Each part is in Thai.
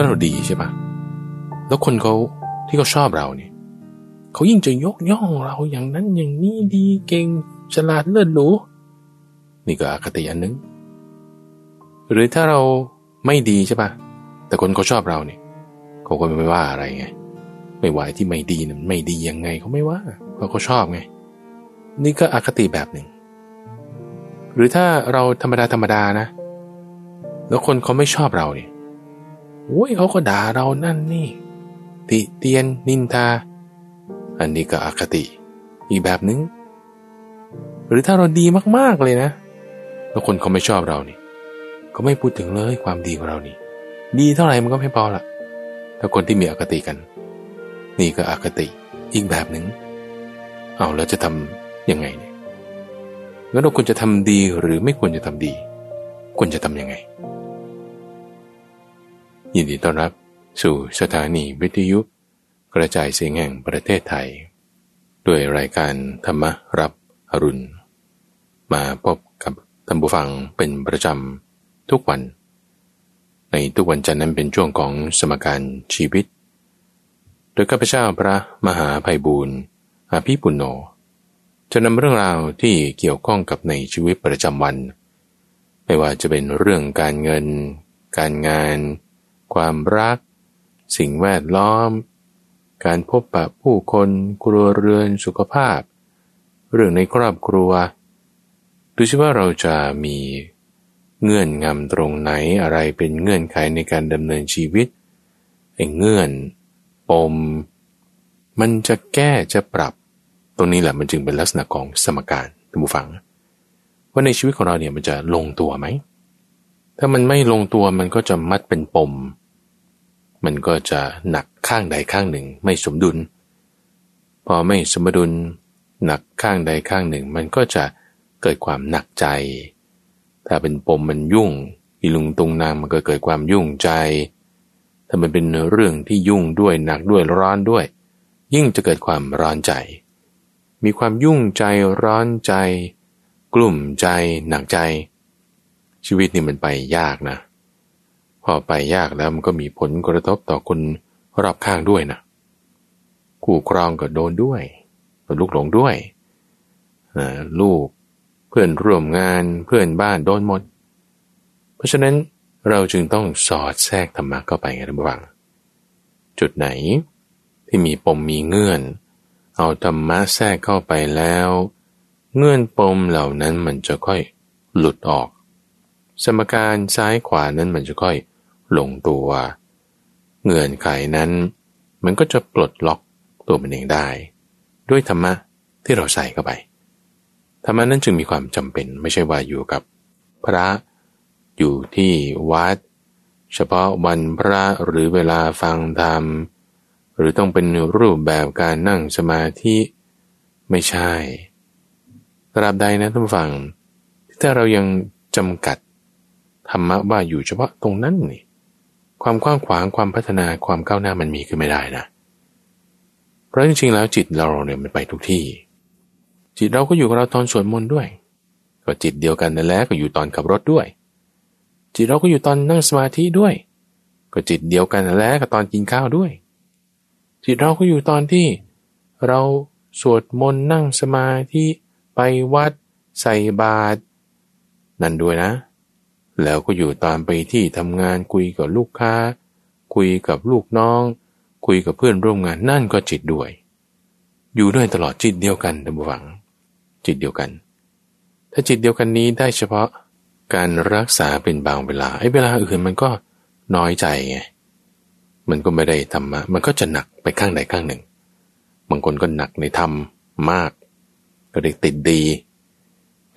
าเราดีใช่ปะแล้วคนเขาที่เขาชอบเราเนี่ยเขายิ่งจะยกย่องเราอย่างนั้นอย่างนี้ดีเก่งฉลาดเลิศหรูนี่ก็อคติอันนึง หรือถ้าเราไม่ดีใช่ปะแต่คนเขาชอบเราเนี่ยเขาก็ไม่ว่าอะไรไงไม่ว่าที่ไม่ดีนั้นไม่ดียังไงเขาไม่ว่าเพราะเขาชอบไง นี่ก็อคติแบบหนึ่ง หรือถ้าเราธรรมดาธรรมดานะ แล้วคนเขาไม่ชอบเราเนี่ย อ้ยเขาก็ด่าเรานั่นนี่ ติเตียนนินทา อันนี้ก็อคติ อีกแบบนึง หรือถ้าเราดีมากๆเลยนะ แล้วคนเขาไม่ชอบเรานี่ก็ไม่พูดถึงเลยความดีของเรานี่ ดีเท่าไหร่มันก็ไม่พอละถ้าคนที่มีอคติกัน นี่ก็อคติอีกแบบหนึ่งเอาแล้วจะทำยังไงเนี่ยงั้นเราควรจะทำดีหรือไม่ควรจะทำดี ควรจะทำยังไง ยินดีต้อนรับสู่สถานีวิทยุ กระจายเสียงแห่งประเทศไทย ด้วยรายการธรรมรับอรุณ มาพบกับท่านผู้ฟังเป็นประจำทุกวัน ในทุกวันจันทร์นั้นเป็นช่วงของสมการชีวิต โดยข้าพเจ้าพระมหาภัยบูรณ์อาภีปุณโญจะนำเรื่องราวที่เกี่ยวข้องกับในชีวิตประจำวัน ไม่ว่าจะเป็นเรื่องการเงิน การงาน ความรัก สิ่งแวดล้อม การพบปะผู้คนครัวเรือนสุขภาพ เรื่องในครอบครัว ดูสิว่าเราจะมีเงื่อนงำตรงไหนอะไรเป็นเงื่อนไขในการดำเนินชีวิตไอ้เงื่อน ปม มันจะแก้จะปรับ ตรงนี้แหละมันจึงเป็นลักษณะของสมการท่านผู้ฟัง ว่าในชีวิตของเราเนี่ยมันจะลงตัวไหม ถ้ามันไม่ลงตัวมันก็จะมัดเป็นปม มันก็จะหนักข้างใดข้างหนึ่งไม่สมดุล พอไม่สมดุล หนักข้างใดข้างหนึ่ง มันก็จะเกิดความหนักใจ ถ้าเป็นปมมันยุ่งอีลุงตุงนางมันก็เกิดความยุ่งใจ ถ้ามันเป็นเรื่องที่ยุ่งด้วยหนักด้วยร้อนด้วย ยิ่งจะเกิดความร้อนใจ มีความยุ่งใจร้อนใจ กลุ่มใจหนักใจ ชีวิตนี่มันไปยากนะ พอไปยากแล้วมันก็มีผลกระทบต่อคนรอบข้างด้วยนะคู่ครองก็โดนด้วยลูกหลงด้วยลูกเพื่อนร่วมงานเพื่อนบ้านโดนหมด เพราะฉะนั้นเราจึงต้องสอดแทรกธรรมะเข้าไปไงท่านผู้ฟังจุดไหนที่มีปมมีเงื่อน เอาธรรมะแทรกเข้าไปแล้ว เงื่อนปมเหล่านั้นมันจะค่อยหลุดออก สมการซ้ายขวานั้นมันจะค่อย ลงตัว เงื่อนไขนั้น มันก็จะปลดล็อกตัวมันเองได้ ด้วยธรรมะที่เราใส่เข้าไปธรรมะนั้นจึงมีความจำเป็นไม่ใช่ว่าอยู่กับพระอยู่ที่วัด เฉพาะวันพระหรือเวลาฟังธรรม หรือต้องเป็นรูปแบบการนั่งสมาธิไม่ใช่ตราบใดนะท่านฟัง ถ้าเรายังจำกัดธรรมะว่าอยู่เฉพาะตรงนั้นนี่ ความกว้างขวางความพัฒนาความก้าวหน้ามันมีขึ้นไม่ได้นะ เพราะจริงๆแล้วจิตเราเนี่ยมันไปทุกที่ จิตเราก็อยู่กับเราตอนสวดมนต์ด้วย ก็จิตเดียวกันนั่นแหละก็อยู่ตอนขับรถด้วย จิตเราก็อยู่ตอนนั่งสมาธิด้วย ก็จิตเดียวกันนั่นแหละกับตอนกินข้าวด้วย จิตเราก็อยู่ตอนที่เราสวดมนต์นั่งสมาธิไปวัด ใส่บาตรนั่นด้วยนะ แล้วก็อยู่ตามไปที่ทำงานคุยกับลูกค้า คุยกับลูกน้อง คุยกับเพื่อนร่วมงานนั่นก็จิตด้วย อยู่ด้วยตลอดจิตเดียวกันท่านผู้ฟัง จิตเดียวกัน ถ้าจิตเดียวกันนี้ได้เฉพาะการรักษาเป็นบางเวลาไอ้เวลาอื่นมันก็น้อยใจไงมันก็ไม่ได้ธรรมะมันก็จะหนักไปข้างใดข้างหนึ่งบางคนก็หนักในธรรมมาก ก็เลยติดดี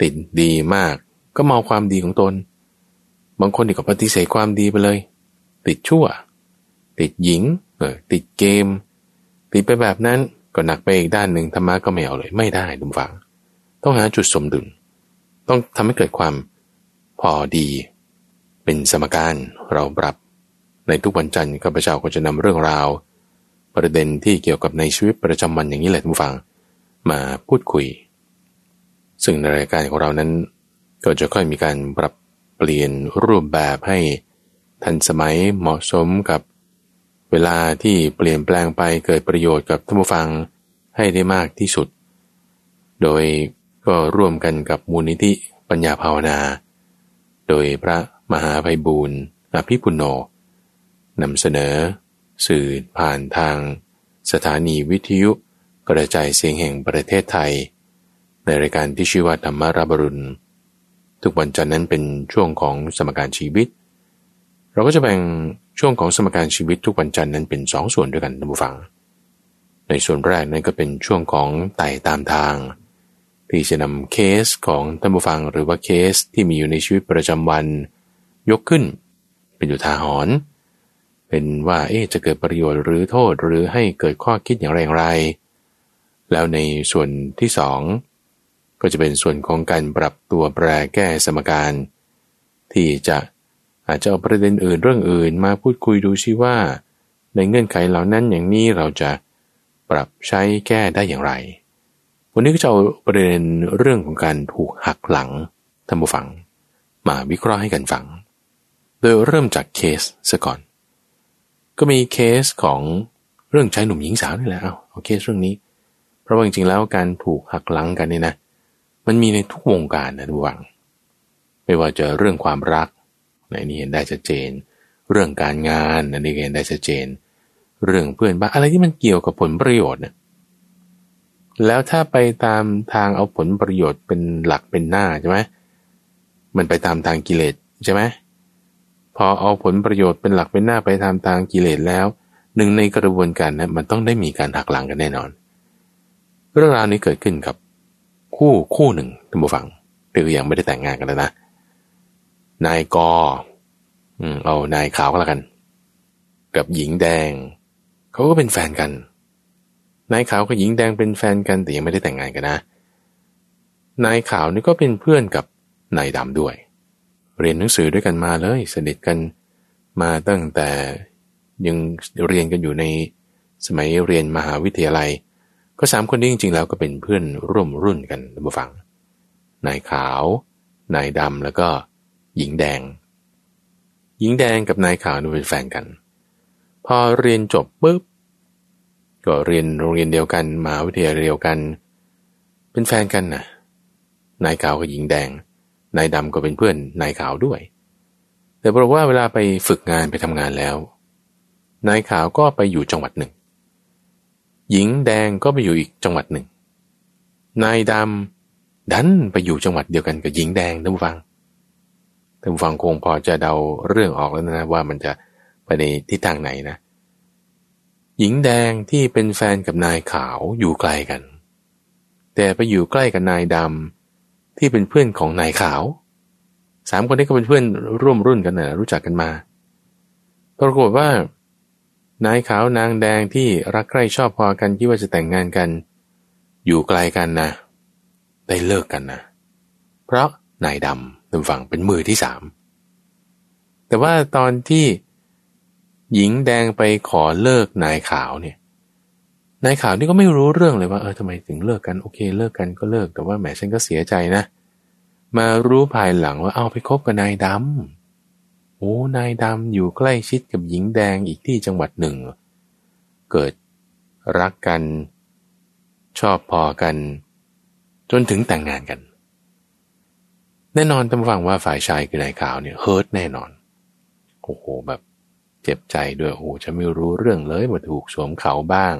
ติดดีมาก ก็เมาความดีของตน บางคนก็ปฏิเสธความดีไปเลย ติดชั่ว ติดหญิงเออติดเกม ติดไปแบบนั้นก็หนักไปอีกด้านหนึ่งธรรมะก็ไม่เอาเลยไม่ได้ดุมฝัง ต้องหาจุดสมดุล ต้องทำให้เกิดความพอดี เป็นสมการเราปรับ ในทุกวันจันทร์ข้าพเจ้าก็จะนำเรื่องราว ประเด็นที่เกี่ยวกับในชีวิตประจำวันอย่างนี้แหละทุกฟัง มาพูดคุย ซึ่งในรายการของเรานั้นก็จะค่อยมีการปรับ ลี่ยนรูปแบบให้ทันสมัยเหมาะสมกับ เวลาที่เปลี่ยนแปลงไปเกิดประโยชน์กับท่านผู้ฟังให้ได้มากที่สุด โดยก็ร่วมกันกับมูลนิธิปัญญาภาวนา โดยพระมหาภัยบูรณ์อภิปุโนนำเสนอ สื่อผ่านทาง สถานีวิทยุกระจายเสียงแห่งประเทศไทย ในรายการที่ชื่อว่าธรรมาราบรุณ ทุกวันจันทร์นั้นเป็นช่วงของสมการชีวิต เราก็จะแบ่งช่วงของสมการชีวิตทุกวันจันทร์นั้นเป็นสองส่วนด้วยกันท่านผู้ฟัง ในส่วนแรกนั้นก็เป็นช่วงของไต่ตามทาง ที่จะนำเคสของท่านผู้ฟังหรือว่าเคสที่มีอยู่ในชีวิตประจำวัน ยกขึ้น เป็นอยู่ทาหรณ์เป็นว่าเอ๊จะเกิดประโยชน์หรือโทษหรือให้เกิดข้อคิดอย่างไรอย่างไร แล้วในส่วนที่สอง ก็จะเป็นส่วนของการปรับตัวแปรแก้สมการ ที่จะอาจจะเอาประเด็นอื่นเรื่องอื่นมาพูดคุยดูซิว่า ในเงื่อนไขเหล่านั้นอย่างนี้เราจะปรับใช้แก้ได้อย่างไร วันนี้ก็จะเอาประเด็นเรื่องของการถูกหักหลังท่านผู้ฟัง มาวิเคราะห์ให้กันฟัง โดยเริ่มจากเคสซะก่อน ก็มีเคสของเรื่องชายหนุ่มหญิงสาวนี่แหละเอาเอาเคสเรื่องนี้ เพราะว่าจริงๆแล้วการถูกหักหลังกันเนี่ยนะ มันมีในทุกวงการนะทุกวัง ไม่ว่าจะเรื่องความรักในนี้เห็นได้ชัดเจน เรื่องการงานอันนี้เห็นได้ชัดเจน เรื่องเพื่อนบ้านอะไรที่มันเกี่ยวกับผลประโยชน์เนี่ยแล้วถ้าไปตามทางเอาผลประโยชน์เป็นหลักเป็นหน้าใช่ไหมมันไปตามทางกิเลสใช่ไหมพอเอาผลประโยชน์เป็นหลักเป็นหน้าไปทำทางกิเลสแล้ว หนึ่งในกระบวนการนะมันต้องได้มีการหักหลังกันแน่นอน เรื่องราวนี้เกิดขึ้นกับ คู่คู่หนึ่งท่านผู้ฟังคือยังไม่ได้แต่งงานกันแล้วนะ นายกอืมเอานายขาวก็แล้วกัน กับหญิงแดง เขาก็เป็นแฟนกัน นายขาวกับหญิงแดงเป็นแฟนกันแต่ยังไม่ได้แต่งงานกันนะ นายขาวนี่ก็เป็นเพื่อนกับนายดำด้วย เรียนหนังสือด้วยกันมาเลยสนิทกันมาตั้งแต่ยังเรียนกันอยู่ในสมัยเรียนมหาวิทยาลัย ก็สามคนนี้จริงๆแล้วก็เป็นเพื่อนร่วมรุ่นกันท่านผู้ฟัง นายขาวนายดำแล้วก็หญิงแดง หญิงแดงกับนายขาวนี่เป็นแฟนกัน พอเรียนจบปุ๊บก็เรียนโรงเรียนเดียวกันมหาวิทยาลัยเดียวกัน เป็นแฟนกันนะนายขาวกับหญิงแดง นายดำก็เป็นเพื่อนนายขาวด้วย แต่บอกว่าเวลาไปฝึกงานไปทำงานแล้ว นายขาวก็ไปอยู่จังหวัดหนึ่ง หญิงแดงก็ไปอยู่อีกจังหวัดหนึ่ง นายดำดันไปอยู่จังหวัดเดียวกันกับหญิงแดงท่านผู้ฟังท่านผู้ฟังคงพอจะเดาเรื่องออกแล้วนะว่ามันจะไปในทิศทางไหนนะ หญิงแดงที่เป็นแฟนกับนายขาวอยู่ไกลกัน แต่ไปอยู่ใกล้กับนายดำที่เป็นเพื่อนของนายขาวสามคนนี้ก็เป็นเพื่อนร่วมรุ่นกันนะรู้จักกันมาปรากฏว่า นายขาวนางแดงที่รักใคร่ชอบพอกันคิดว่าจะแต่งงานกัน อยู่ไกลกันนะ ได้เลิกกันนะ เพราะนายดำเป็นฝั่งเป็นมือที่สามแต่ว่าตอนที่หญิงแดงไปขอเลิกนายขาวเนี่ย นายขาวนี่ก็ไม่รู้เรื่องเลยว่าเออทำไมถึงเลิกกันโอเค เลิกกันก็เลิกแต่ว่าแหมฉันก็เสียใจนะ มารู้ภายหลังว่าเอาไปคบกับนายดำ โอ้นายดำอยู่ใกล้ชิดกับหญิงแดงอีกที่จังหวัดหนึ่ง เกิดรักกัน ชอบพอกัน จนถึงแต่งงานกัน แน่นอนตำฟังว่าฝ่ายชายคือนายข่าวเนี่ยเฮิร์ตแน่นอน โอ้โหแบบเจ็บใจด้วยโอ้ฉันไม่รู้เรื่องเลยว่าถูกสวมเขาบ้าง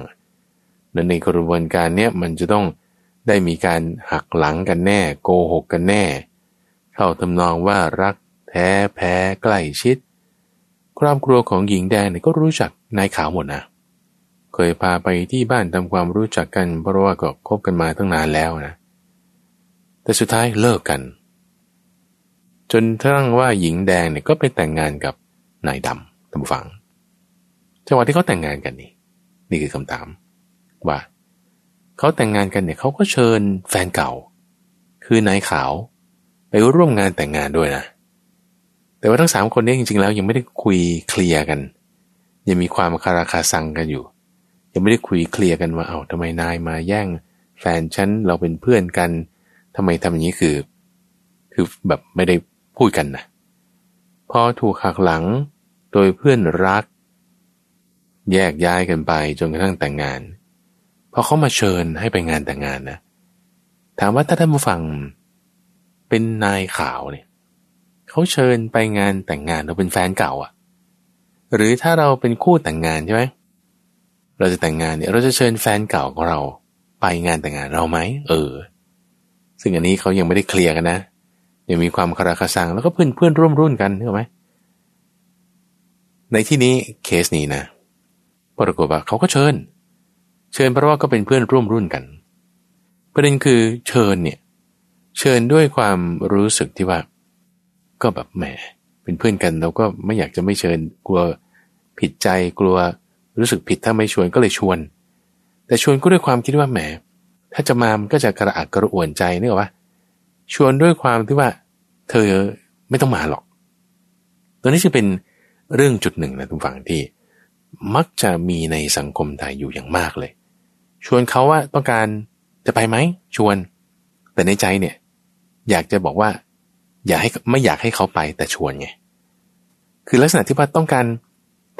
และในกระบวนการเนี้ยมันจะต้องได้มีการหักหลังกันแน่ โกหกกันแน่ เข้าทำนองว่ารัก แท้แพ้ใกล้ชิด ครอบครัวของหญิงแดงเนี่ยก็รู้จักนายขาวหมดนะ เคยพาไปที่บ้านทำความรู้จักกันเพราะว่าก็คบกันมาตั้งนานแล้วนะ แต่สุดท้ายเลิกกัน จนทั้งว่าหญิงแดงเนี่ยก็ไปแต่งงานกับนายดำตามฝังจังหวะที่เขาแต่งงานกันนี่ นี่คือคำถาม ว่าเขาแต่งงานกันเนี่ยเขาก็เชิญแฟนเก่า คือนายขาว ไปร่วมงานแต่งงานด้วยนะ แต่ว่าทั้งสามคนนี้จริงๆแล้วยังไม่ได้คุยเคลียร์กัน ยังมีความคาราคาซังกันอยู่ ยังไม่ได้คุยเคลียร์กันว่าเอา้าทำไมนายมาแย่ง แฟนฉันเราเป็นเพื่อนกันทำไมทำอย่างนี้คือ คือแบบไม่ได้พูดกันนะพอถูกหักหลังโดยเพื่อนรัก แยกย้ายกันไปจนกระทั่งแต่งงานพอเขามาเชิญให้ไปงานแต่งงานนะถามว่าถ้าท่านผู้ฟังเป็นนายขาวเนี่ย เขาเชิญไปงานแต่งงานเราเป็นแฟนเก่าอะ่ะ หรือถ้าเราเป็นคู่แต่งงานใช่ไหมเราจะแต่งงานเนี่ยเราจะเชิญแฟนเก่าของเราไปงานแต่งงานเราไหมเออ ซึ่งอันนี้เขายังไม่ได้เคลียร์กันนะยังมีความคาราคาซังแล้วก็เพื่อนเพื่อนร่วมรุ่นกันใช่ไหมในที่นี้เคสนี้นะปรากฏว่าเขาก็เชิญ เชิญเพราะว่าก็เป็นเพื่อนร่วมรุ่นกัน ประเด็นคือเชิญเนี่ยเชิญด้วยความรู้สึกที่ว่า ก็แบบแหมเป็นเพื่อนกันเราก็ไม่อยากจะไม่เชิญกลัวผิดใจกลัวรู้สึกผิดถ้าไม่ชวนก็เลยชวน แต่ชวนก็ด้วยความคิดว่าแหม ถ้าจะมามันก็จะกระอักกระอ่วนใจนึกว่าชวนด้วยความที่ว่า เธอไม่ต้องมาหรอก ตัวนี้จะเป็นเรื่องจุดหนึ่งนะทุกฝั่งที่ มักจะมีในสังคมไทยอยู่อย่างมากเลย ชวนเขาว่าต้องการจะไปไหมชวน แต่ในใจเนี่ย อยากจะบอกว่า อยากให้ไม่อยากให้เขาไปแต่ชวนไง คือลักษณะที่ว่าต้องการ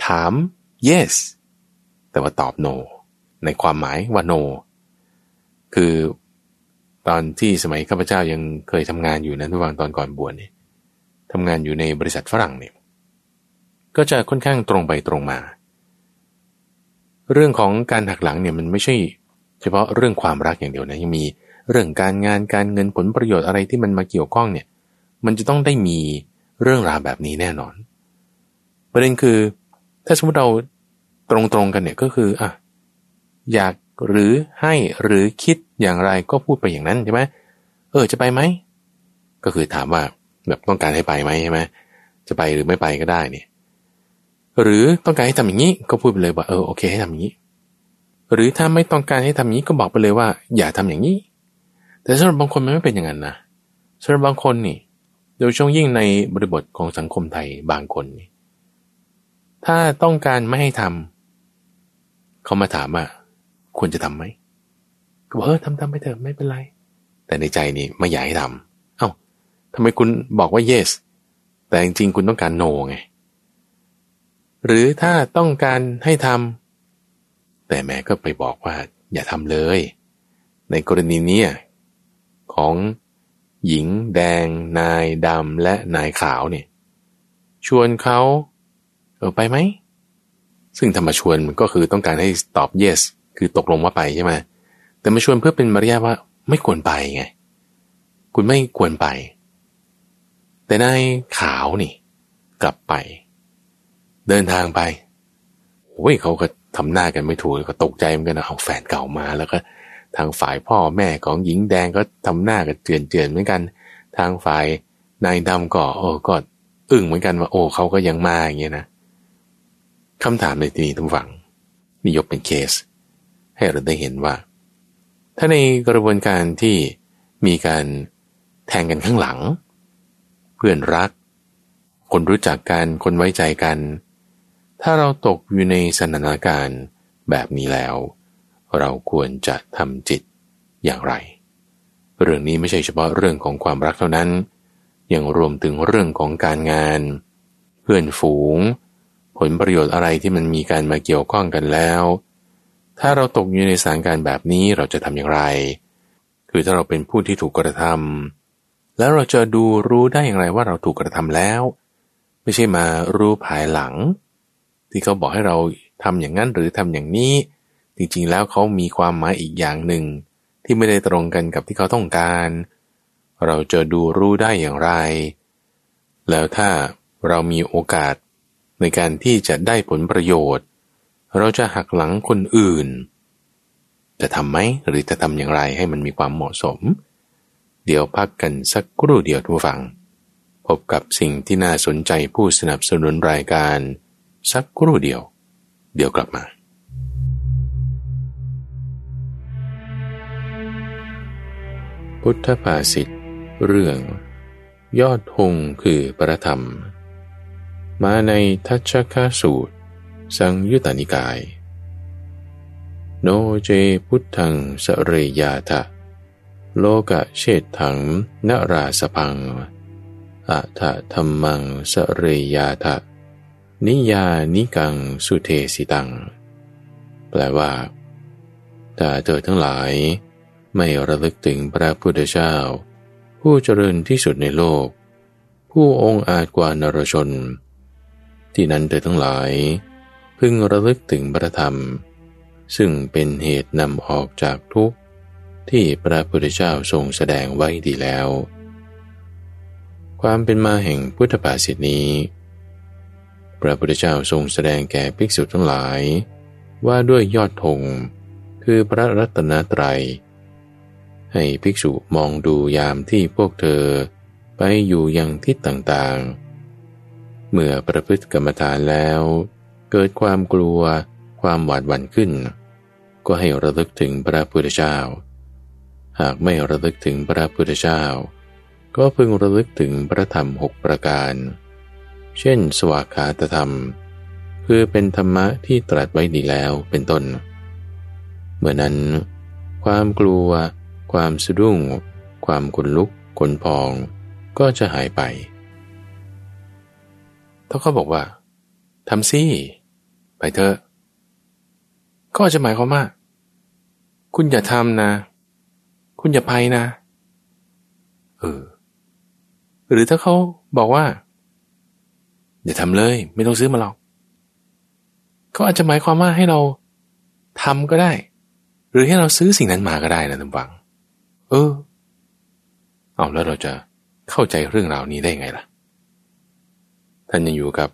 ถาม yes แต่ว่าตอบ no ในความหมายว่า no คือตอนที่สมัยข้าพเจ้ายังเคยทำงานอยู่นั้นทุกวันตอนก่อนบวชเนี่ยทำงานอยู่ในบริษัทฝรั่งเนี่ย ก็จะค่อนข้างตรงไปตรงมา เรื่องของการหักหลังเนี่ยมันไม่ใช่ เฉพาะเรื่องความรักอย่างเดียวนะยังมีเรื่องการงานการเงินผลประโยชน์อะไรที่มันมาเกี่ยวข้องเนี่ย มันจะต้องได้มีเรื่องราวแบบนี้แน่นอน ประเด็นคือ ถ้าสมมติเราตรงๆกันเนี่ยก็คืออะอยากหรือให้หรือคิดอย่างไรก็พูดไปอย่างนั้นใช่ไหมเออจะไปไหมก็คือถามว่าแบบต้องการให้ไปไหมใช่ไหมจะไปหรือไม่ไปก็ได้เนี่ยหรือต้องการให้ทำอย่างนี้ก็พูดไปเลยว่าเออโอเคให้ทำอย่างนี้ หรือถ้าไม่ต้องการให้ทำอย่างนี้ก็บอกไปเลยว่า อย่าทำอย่างนี้ แต่สำหรับบางคนมันไม่เป็นอย่างนั้นนะสำหรับบางคนนี่ โดยช่วงยิ่งในบริบทของสังคมไทยบางคน ถ้าต้องการไม่ให้ทำเขามาถามว่าควรจะทํำไหมก็บอกเออทำทำไปเถอะไม่เป็นไร แต่ในใจนี่ไม่อยากให้ทำเอา้าทำไมคุณบอกว่า yes แต่จริงๆคุณต้องการ no ไงหรือถ้าต้องการให้ทำแต่แม่ก็ไปบอกว่าอย่าทำเลย ในกรณีนี้ของ หญิงแดง นายดำและนายขาวเนี่ยชวนเขาเออไปไหม ซึ่งธรรมชวนก็คือต้องการให้ตอบ yes คือตกลงว่าไปใช่ไหมแต่มาชวนเพื่อเป็นมารยาทว่าไม่ควรไปไง คุณไม่ควรไป แต่นายขาวนี่ กลับไป เดินทางไปโอ้ยเขาก็ทำหน้ากันไม่ถูกก็ตกใจเหมือนกันนะเอาแฟนเก่ามาแล้วก็ ทางฝ่ายพ่อแม่ของหญิงแดงก็ทำหน้ากันเจือนเจือนเหมือนกัน ทางฝ่ายนายดำก็โอ้ก็อึ้งเหมือนกันว่าโอ้เขาก็ยังมาอย่างเงี้ยนะคำถามในที่นี้ทุกฝังนี่ยกเป็นเคส ให้เราได้เห็นว่า ถ้าในกระบวนการที่มีการแทงกันข้างหลัง เพื่อนรัก คนรู้จักกันคนไว้ใจกัน ถ้าเราตกอยู่ในสถานการณ์แบบนี้แล้ว เราควรจะทำจิตอย่างไร เรื่องนี้ไม่ใช่เฉพาะเรื่องของความรักเท่านั้น ยังรวมถึงเรื่องของการงาน เพื่อนฝูง ผลประโยชน์อะไรที่มันมีการมาเกี่ยวข้องกันแล้ว ถ้าเราตกอยู่ในสถานการณ์แบบนี้เราจะทำอย่างไร คือถ้าเราเป็นผู้ที่ถูกกระทำแล้วเราจะดูรู้ได้อย่างไรว่าเราถูกกระทำแล้ว ไม่ใช่มารู้ภายหลัง ที่เขาบอกให้เราทำอย่างนั้นหรือทำอย่างนี้ จริงๆแล้วเขามีความหมายอีกอย่างหนึ่ง ที่ไม่ได้ตรงกันกับที่เขาต้องการ เราจะดูรู้ได้อย่างไร แล้วถ้าเรามีโอกาสในการที่จะได้ผลประโยชน์ เราจะหักหลังคนอื่น จะทำไหมหรือจะทำอย่างไรให้มันมีความเหมาะสม เดี๋ยวพักกันสักครู่เดียวทุกฝังพบกับสิ่งที่น่าสนใจผู้สนับสนุนรายการ สักครู่เดียว เดี๋ยวกลับมา พุทธภาษิตเรื่อง ยอดธงคือประธรรม มาในทัชคาสูตร สังยุตานิกาย โนเจพุทธังสเรยาทะ โลกะเชษถังนราสพังอะทะธรรมังสเรยาทะ นิยานิกังสุเทสิตัง แปลว่าถ้าเธอทั้งหลาย ไม่ระลึกถึงพระพุทธเจ้า ผู้เจริญที่สุดในโลก ผู้องค์อาจกว่านรชน ที่นั้นเธอทั้งหลาย พึงระลึกถึงพระธรรม ซึ่งเป็นเหตุนำออกจากทุกข์ ที่พระพุทธเจ้าทรงแสดงไว้ดีแล้ว ความเป็นมาแห่งพุทธภาษิตนี้ พระพุทธเจ้าทรงแสดงแก่ภิกษุทั้งหลาย ว่าด้วยยอดธงคือพระรัตนตรัย ให้ภิกษุมองดูยามที่พวกเธอ ไปอยู่ยังทิศต่างๆ เมื่อประพฤติกรรมฐานแล้ว เกิดความกลัวความหวาดหวั่นขึ้น ก็ให้ระลึกถึงพระพุทธเจ้า หากไม่ระลึกถึงพระพุทธเจ้า ก็พึงระลึกถึงพระธรรมหกประการ เช่น สวากขาตธรรม คือเป็นธรรมะที่ตรัสไว้ดีแล้วเป็นต้น เมื่อนั้น ความกลัว ความสะดุ้ง ความขนลุกขนพอง ก็จะหายไปถ้าเขาบอกว่าทำสิไปเถอะ ก็จะหมายความว่า คุณอย่าทำนะ คุณอย่าไปนะ เออ หรือถ้าเขาบอกว่า อย่าทำเลย ไม่ต้องซื้อมาหรอกเขาอาจจะหมายความว่าให้เราทำก็ได้ หรือให้เราซื้อสิ่งนั้นมาก็ได้นะท่านฟัง เออ เอาแล้วเราจะเข้าใจเรื่องราวนี้ได้ไงล่ะ ท่านยังอยู่กับ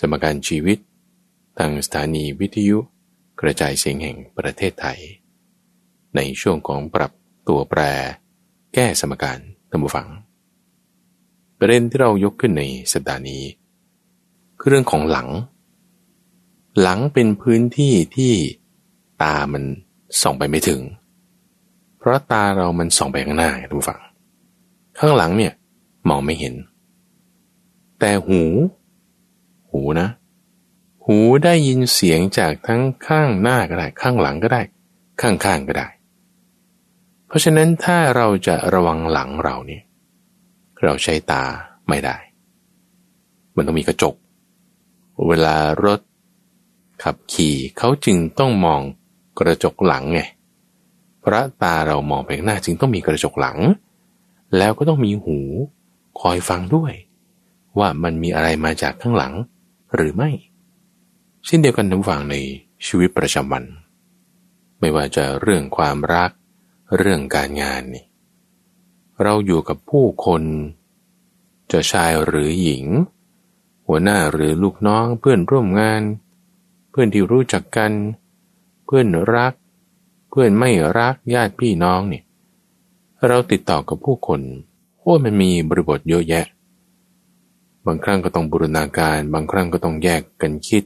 สมการชีวิต ทางสถานีวิทยุกระจายเสียงแห่งประเทศไทย ในช่วงของปรับตัวแปร แก้สมการท่านผู้ฟัง ประเด็นที่เรายกขึ้นในสัปดาห์นี้ คือเรื่องของหลัง หลังเป็นพื้นที่ที่ตามันส่องไปไม่ถึง เพราะตาเรามันส่องไปข้างหน้าทุกฝั่งข้างหลังเนี่ยมองไม่เห็น แต่หู หูนะ หูได้ยินเสียงจากทั้งข้างหน้าก็ได้ ข้างหลังก็ได้ ข้างๆก็ได้ เพราะฉะนั้นถ้าเราจะระวังหลังเราเนี่ยเราใช้ตาไม่ได้ มันต้องมีกระจก เวลารถขับขี่เขาจึงต้องมองกระจกหลังไง พระตาเรามองไปข้างหน้าจึงต้องมีกระจกหลัง แล้วก็ต้องมีหูคอยฟังด้วย ว่ามันมีอะไรมาจากข้างหลังหรือไม่ เช่นเดียวกันทั้งฝั่งในชีวิตประจำวัน ไม่ว่าจะเรื่องความรักเรื่องการงานนี่เราอยู่กับผู้คน จะชายหรือหญิง หัวหน้าหรือลูกน้องเพื่อนร่วมงาน เพื่อนที่รู้จักกัน เพื่อนรัก พื่อนไม่รักญาติพี่น้องเนี่ยเราติดต่อกับผู้คนโอ้มันมีบริบทเยอะแยะ บางครั้งก็ต้องบูรณาการ บางครั้งก็ต้องแยกกันคิด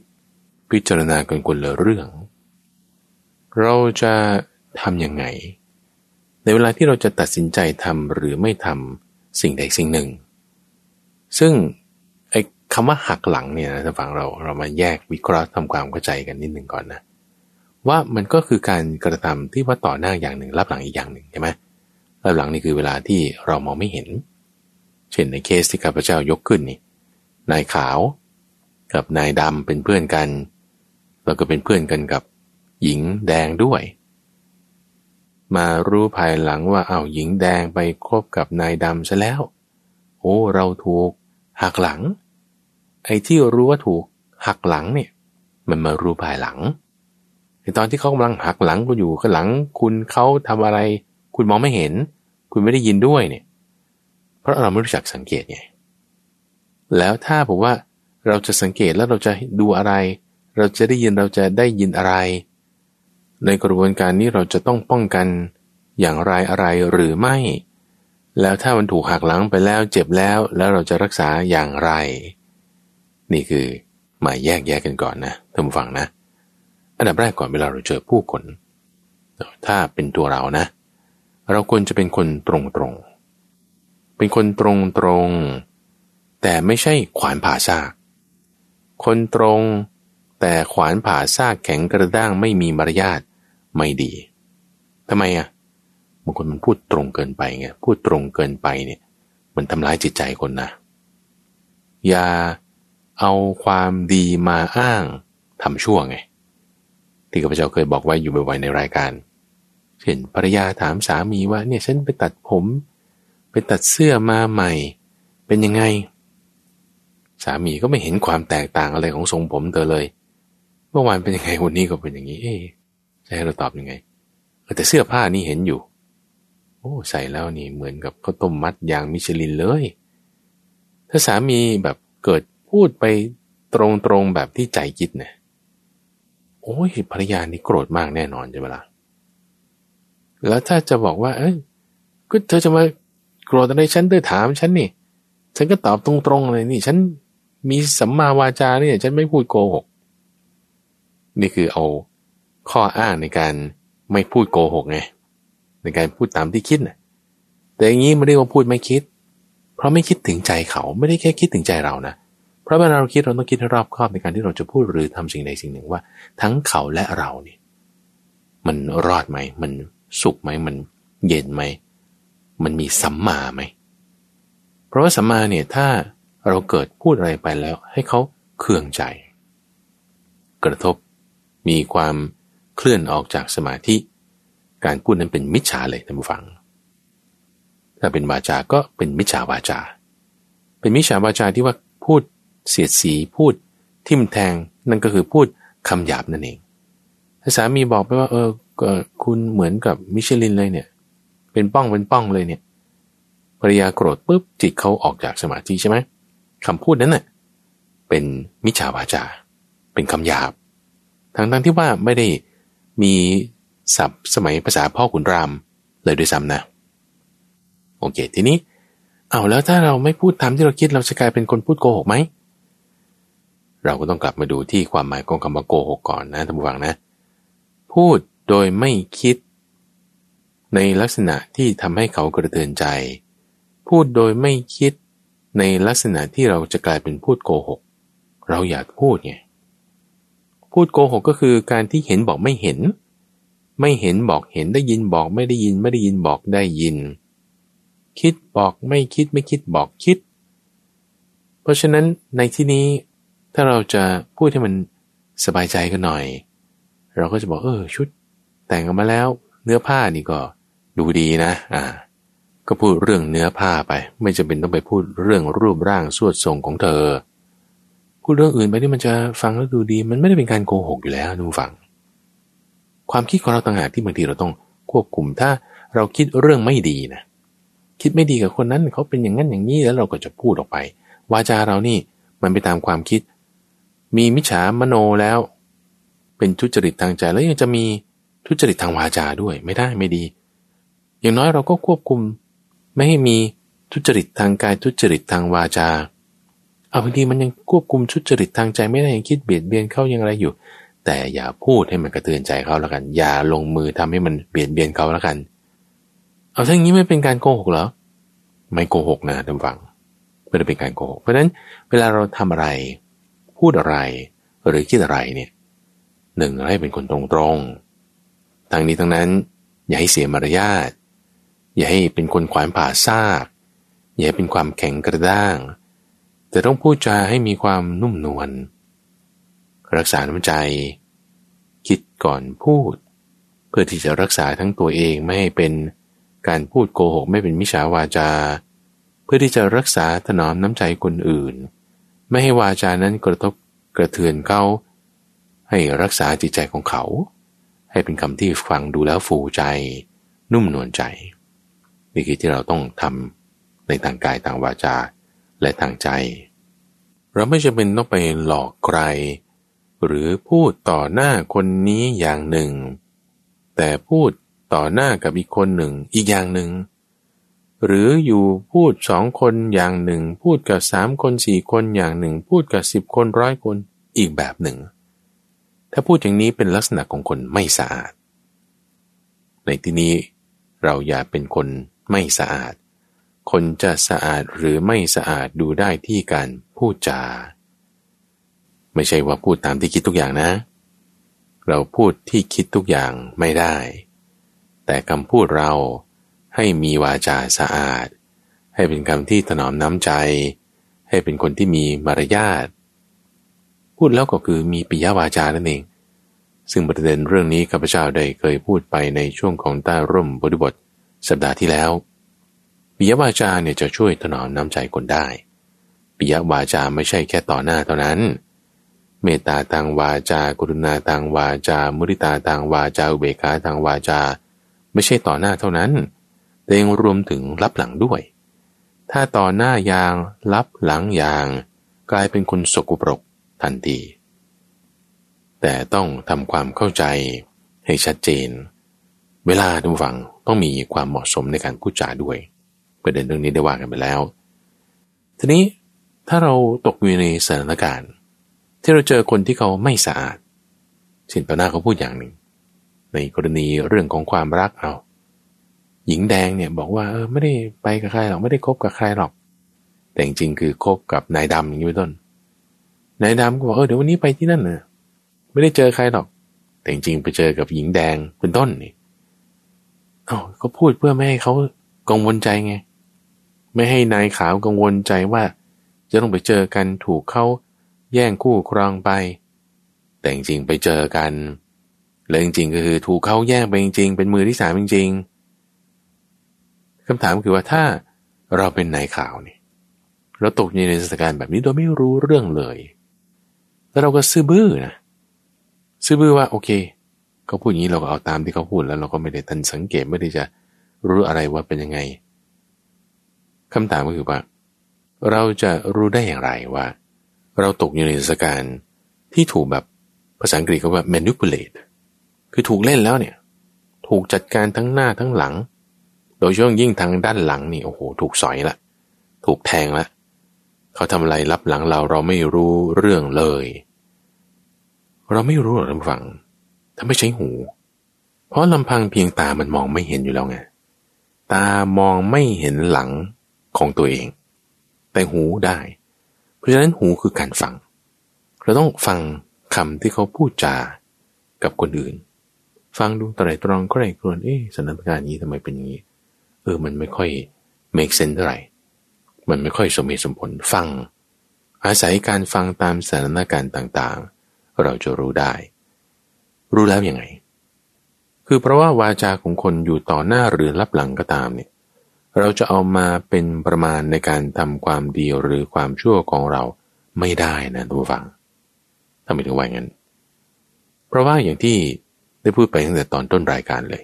พิจารณากันคนละเรื่อง เราจะทำยังไง ในเวลาที่เราจะตัดสินใจทำหรือไม่ทำสิ่งใดสิ่งหนึ่ง ซึ่งไอ้คำว่าหักหลังเนี่ยนะท่านฟังเราเรามาแยกวิเคราะห์ทำความเข้าใจกันนิดหนึ่งก่อนนะ ว่ามันก็คือการกระทำที่ว่าต่อหน้าอย่างหนึ่งรับหลังอีกอย่างหนึ่งใช่ไหมรับหลังนี่คือเวลาที่เรามองไม่เห็น เช่นในเคสที่ข้าพเจ้ายกขึ้นนี่ นายขาวกับนายดำเป็นเพื่อนกัน แล้วก็เป็นเพื่อนกันกับหญิงแดงด้วย มารู้ภายหลังว่าเอาหญิงแดงไปคบกับนายดำซะแล้ว โอ้เราถูกหักหลัง ไอ้ที่รู้ว่าถูกหักหลังเนี่ย มันมารู้ภายหลัง ตอนที่เขากำลังหักหลังคุณอยู่ข้างหลัง คุณเขาทำอะไร คุณมองไม่เห็น คุณไม่ได้ยินด้วยเนี่ย เพราะเราไม่รู้จักสังเกตไงแล้วถ้าผมว่าเราจะสังเกตแล้วเราจะดูอะไร เราจะได้ยินเราจะได้ยินอะไร ในกระบวนการนี้เราจะต้องป้องกันอย่างไรอะไรหรือไม่ แล้วถ้ามันถูกหักหลังไปแล้วเจ็บแล้วแล้วเราจะรักษาอย่างไร นี่คือมาแยกแยกกันก่อนนะท่านผู้ฟังนะ อันดับแรกก่อนเวลาเราเจอผู้คน ถ้าเป็นตัวเรานะ เราควรจะเป็นคนตรงตรงเป็นคนตรงตรงแต่ไม่ใช่ขวานผ่าซาก คนตรงแต่ขวานผ่าซากแข็งกระด้างไม่มีมารยาทไม่ดีทำไมอะบางคนมันพูดตรงเกินไปไงพูดตรงเกินไปเนี่ย มันทำร้ายจิตใจคนนะ อย่าเอาความดีมาอ้างทำชั่วไง ที่ข้าพเจ้าเคยบอกไว้อยู่บ่อยๆในรายการเห็นภรรยาถามสามีว่าเนี่ยฉันไปตัดผม ไปตัดเสื้อมาใหม่ เป็นยังไง สามีก็ไม่เห็นความแตกต่างอะไรของทรงผมเธอเลย เมื่อวานเป็นยังไงวันนี้ก็เป็นอย่างนี้เอ๊จะให้เราตอบยังไงแต่เสื้อผ้านี่เห็นอยู่ โอ้ใส่แล้วนี่เหมือนกับข้าวต้มมัดยางมิชลินเลย ถ้าสามีแบบเกิดพูดไปตรงๆแบบที่ใจคิดเนี่ย อ้ยภรรยานี่โกรธมากแน่นอนใช่ไหมล่ะแล้วถ้าจะบอกว่า เอ้ยก็เธอจะมาโกรธอะไรฉันด้วยถามฉันนี่ ฉันก็ตอบตรงๆเลยนี่ ฉันมีสัมมาวาจาเนี่ย ฉันไม่พูดโกหก นี่คือเอาข้ออ้างในการไม่พูดโกหกไงในการพูดตามที่คิดนะแต่อย่างนี้ไม่ได้ว่าพูดไม่คิด เพราะไม่คิดถึงใจเขาไม่ได้แค่คิดถึงใจเรานะเพราะเวลาเราคิดเราต้องคิดให้รอบคอบในการที่เราจะพูดหรือทำสิ่งใดสิ่งหนึ่งว่า ทั้งเขาและเราเนี่ยมันรอดไหม มันสุขไหม มันเย็นไหม มันมีสัมมาไหม เพราะว่าสัมมาเนี่ยถ้าเราเกิดพูดอะไรไปแล้ว ให้เขาเคืองใจ กระทบมีความเคลื่อนออกจากสมาธิ การพูดนั้นเป็นมิจฉาเลยท่านผู้ฟัง ถ้าเป็นวาจาก็เป็นมิจฉาวาจา เป็นมิจฉาวาจาที่ว่าพูด เสียดสีพูดทิมแทงนั่นก็คือพูดคำหยาบนั่นเองถ้าสามีบอกไปว่า เออคุณเหมือนกับมิชลินเลยเนี่ย เป็นป้องเป็นป้องเลยเนี่ยภรรยาโกรธปุ๊บจิตเขาออกจากสมาธิใช่ไหมคำพูดนั้นเน่ะเป็นมิจฉาวาจา เป็นคำหยาบทั้งทั้งที่ว่าไม่ได้มีศัพท์สมัยภาษาพ่อขุนรามเลยด้วยซ้ำนะโอเคทีนี้เอาแล้วถ้าเราไม่พูดตามที่เราคิดเราจะกลายเป็นคนพูดโกหกไหม เราก็ต้องกลับมาดูที่ความหมายของคำว่าโกหกก่อนนะท่านผู้ฟังนะ พูดโดยไม่คิด ในลักษณะที่ทำให้เขากระเทือนใจ พูดโดยไม่คิด ในลักษณะที่เราจะกลายเป็นพูดโกหก เราอยากพูดไงพูดโกหกก็คือการที่เห็นบอกไม่เห็น ไม่เห็นบอกเห็นได้ยินบอกไม่ได้ยินไม่ได้ยินบอกได้ยิน คิดบอกไม่คิดไม่คิดบอกคิด เพราะฉะนั้นในที่นี้ ถ้าเราจะพูดให้มันสบายใจกันหน่อย เราก็จะบอกเออชุด แต่งออกมาแล้ว เนื้อผ้านี่ก็ดูดีนะ อ่า ก็พูดเรื่องเนื้อผ้าไป ไม่จำเป็นต้องไปพูดเรื่องรูปร่างสวดทรงของเธอ พูดเรื่องอื่นไปที่มันจะฟังแล้วดูดี มันไม่ได้เป็นการโกหกอยู่แล้วดูฟัง ความคิดของเราต่างหากที่บางทีเราต้องควบคุมถ้าเราคิดเรื่องไม่ดีนะคิดไม่ดีกับคนนั้นเขาเป็นอย่างนั้นอย่างนี้แล้วเราก็จะพูดออกไป วาจาเรานี่มันไปตามความคิด มีมิจฉามโนแล้ว เป็นทุจริตทางใจแล้วยังจะมีทุจริตทางวาจาด้วยไม่ได้ไม่ดี อย่างน้อยเราก็ควบคุม ไม่ให้มีทุจริตทางกายทุจริตทางวาจา เอาบางทีมันยังควบคุมชุจริตทางใจไม่ได้ยังคิดเบียดเบียนเขายังอะไรอยู่ แต่อย่าพูดให้มันกระเตือนใจเขาแล้วกัน อย่าลงมือทำให้มันเบียดเบียนเขาแล้วกัน เอาทั้งนี้ไม่เป็นการโกหกเหรอไม่โกหกนะท่านฟังไม่ได้เป็นการโกหกเพราะฉะนั้นเวลาเราทำอะไร พูดอะไร หรือคิดอะไรเนี่ยหนึ่งให้เป็นคนตรงๆทางนี้ทั้งนั้น อย่าให้เสียมารยาทอย่าให้เป็นคนขวานผ่าซาก อย่าให้เป็นความแข็งกระด้าง แต่ต้องพูดจาให้มีความนุ่มนวลรักษาน้ำใจ คิดก่อนพูด เพื่อที่จะรักษาทั้งตัวเองไม่ให้เป็นการพูดโกหกไม่เป็นมิจฉาวาจา เพื่อที่จะรักษาถนอมน้ำใจคนอื่น ไม่ให้วาจานั้นกระทบกระเทือนเขา ให้รักษาจิตใจของเขา ให้เป็นคำที่ฟังดูแล้วฟูใจ นุ่มนวลใจนี่คือที่เราต้องทำในทางกายทางวาจาและทางใจ เราไม่จำเป็นต้องไปหลอกใคร หรือพูดต่อหน้าคนนี้อย่างหนึ่ง แต่พูดต่อหน้ากับอีกคนหนึ่งอีกอย่างหนึ่ง หรืออยู่พูดสองคนอย่างหนึ่ง พูดกับสามคนสี่คนอย่างหนึ่ง พูดกับสิบคนร้อยคนอีกแบบหนึ่ง ถ้าพูดอย่างนี้เป็นลักษณะของคนไม่สะอาด ในที่นี้เราอย่าเป็นคนไม่สะอาด คนจะสะอาดหรือไม่สะอาดดูได้ที่การพูดจา ไม่ใช่ว่าพูดตามที่คิดทุกอย่างนะ เราพูดที่คิดทุกอย่างไม่ได้ แต่คำพูดเรา ให้มีวาจาสะอาด ให้เป็นคำที่ถนอมน้ำใจ ให้เป็นคนที่มีมารยาทพูดแล้วก็คือมีปิยวาจานั่นเอง ซึ่งประเด็นเรื่องนี้ข้าพเจ้าได้เคยพูดไปในช่วงของใต้ร่มบริบทสัปดาห์ที่แล้ว ปิยวาจาเนี่ยจะช่วยถนอมน้ำใจคนได้ ปิยวาจาไม่ใช่แค่ต่อหน้าเท่านั้น เมตตาทางวาจา กรุณาทางวาจา มุริตาทางวาจา อุเบกขาทางวาจา ไม่ใช่ต่อหน้าเท่านั้น แต่ยังรวมถึงรับหลังด้วย ถ้าต่อหน้ายางรับหลังยาง กลายเป็นคนสกปรกทันที แต่ต้องทำความเข้าใจให้ชัดเจน เวลาทุกฝังต้องมีความเหมาะสมในการพูดจาด้วยประเด็นเรื่องนี้ได้ว่ากันไปแล้ว ทีนี้ถ้าเราตกอยู่ในสถานการณ์ ที่เราเจอคนที่เขาไม่สะอาด สินปนาเขาพูดอย่างหนึ่ง ในกรณีเรื่องของความรักเอา หญิงแดงเนี่ยบอกว่าเออไม่ได้ไปกับใครหรอกไม่ได้คบกับใครหรอก แต่จริงๆคือคบกับนายดำอย่างนี้เป็นต้นนายดำก็บอกเออเดี๋ยววันนี้ไปที่นั่นเนอะไม่ได้เจอใครหรอก แต่จริงๆไปเจอกับหญิงแดงเป็นต้นนี่เอ้าก็พูดเพื่อไม่ให้เขากังวลใจไง ไม่ให้นายขาวกังวลใจว่า จะต้องไปเจอกันถูกเขาแย่งคู่ครองไป แต่จริงๆไปเจอกันเลยจริงๆก็คือถูกเขาแย่งไปจริงๆเป็นมือที่สามจริงๆ คำถามคือว่าถ้าเราเป็นนายข่าวนี่เราตกอยู่ในสถานการณ์แบบนี้โดยไม่รู้เรื่องเลย แล้วเราก็ซื่อบื้อนะซื่อบื้อว่าโอเคเขาพูดอย่างนี้เราก็เอาตามที่เขาพูดแล้วเราก็ไม่ได้ทันสังเกตไม่ได้จะรู้อะไรว่าเป็นยังไงคำถามก็คือว่า เราจะรู้ได้อย่างไรว่า เราตกอยู่ในสถานการณ์ที่ถูกแบบภาษาอังกฤษเขาแบบ manipulate คือถูกเล่นแล้วเนี่ย ถูกจัดการทั้งหน้าทั้งหลัง โดยช่วงยิ่งทางด้านหลังนี่โอ้โหถูกสอยละ ถูกแทงละ เขาทำอะไรรับหลังเราเราไม่รู้เรื่องเลย เราไม่รู้หรอกท่านฟัง ถ้าไม่ใช้หู เพราะลำพังเพียงตามันมองไม่เห็นอยู่แล้วไง ตามองไม่เห็นหลังของตัวเอง แต่หูได้ เพราะฉะนั้นหูคือการฟัง เราต้องฟังคำที่เขาพูดจากับคนอื่นฟังดูตรายตรองก็ไรกรวนเอ๊ะสถานการณ์นี้ทำไมเป็นอย่างนี้ เออมันไม่ค่อย make sense เท่าไหร่ มันไม่ค่อยสมเหตุสมผลฟัง อาศัยการฟังตามสถานการณ์ต่างๆ เราจะรู้ได้ รู้แล้วยังไง คือเพราะว่าวาจาของคนอยู่ต่อหน้าหรือรับหลังก็ตามเนี่ยเราจะเอามาเป็นประมาณในการทำความดีหรือความชั่วของเราไม่ได้นะทุกฟังทำไมถึงว่างั้น เพราะว่าอย่างที่ได้พูดไปตั้งแต่ตอนต้นรายการเลย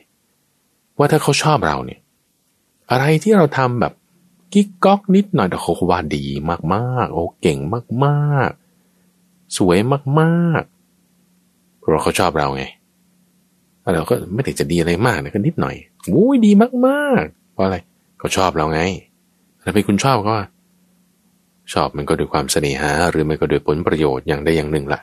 ว่าถ้าเขาชอบเราเนี่ย อะไรที่เราทำแบบกิ๊กก๊อกนิดหน่อยแต่เขาว่าดีมากๆ โอ้เก่งมากๆ สวยมากๆเพราะเขาชอบเราไงเราก็ไม่ได้จะดีอะไรมากนะก็นิดหน่อยโอ้ยดีมากๆเพราะอะไรเขาชอบเราไงถ้าเป็นคุณชอบก็ชอบมันก็ด้วยความเสน่หา หรือมันก็ด้วยผลประโยชน์อย่างใดอย่างหนึ่งละ่ะ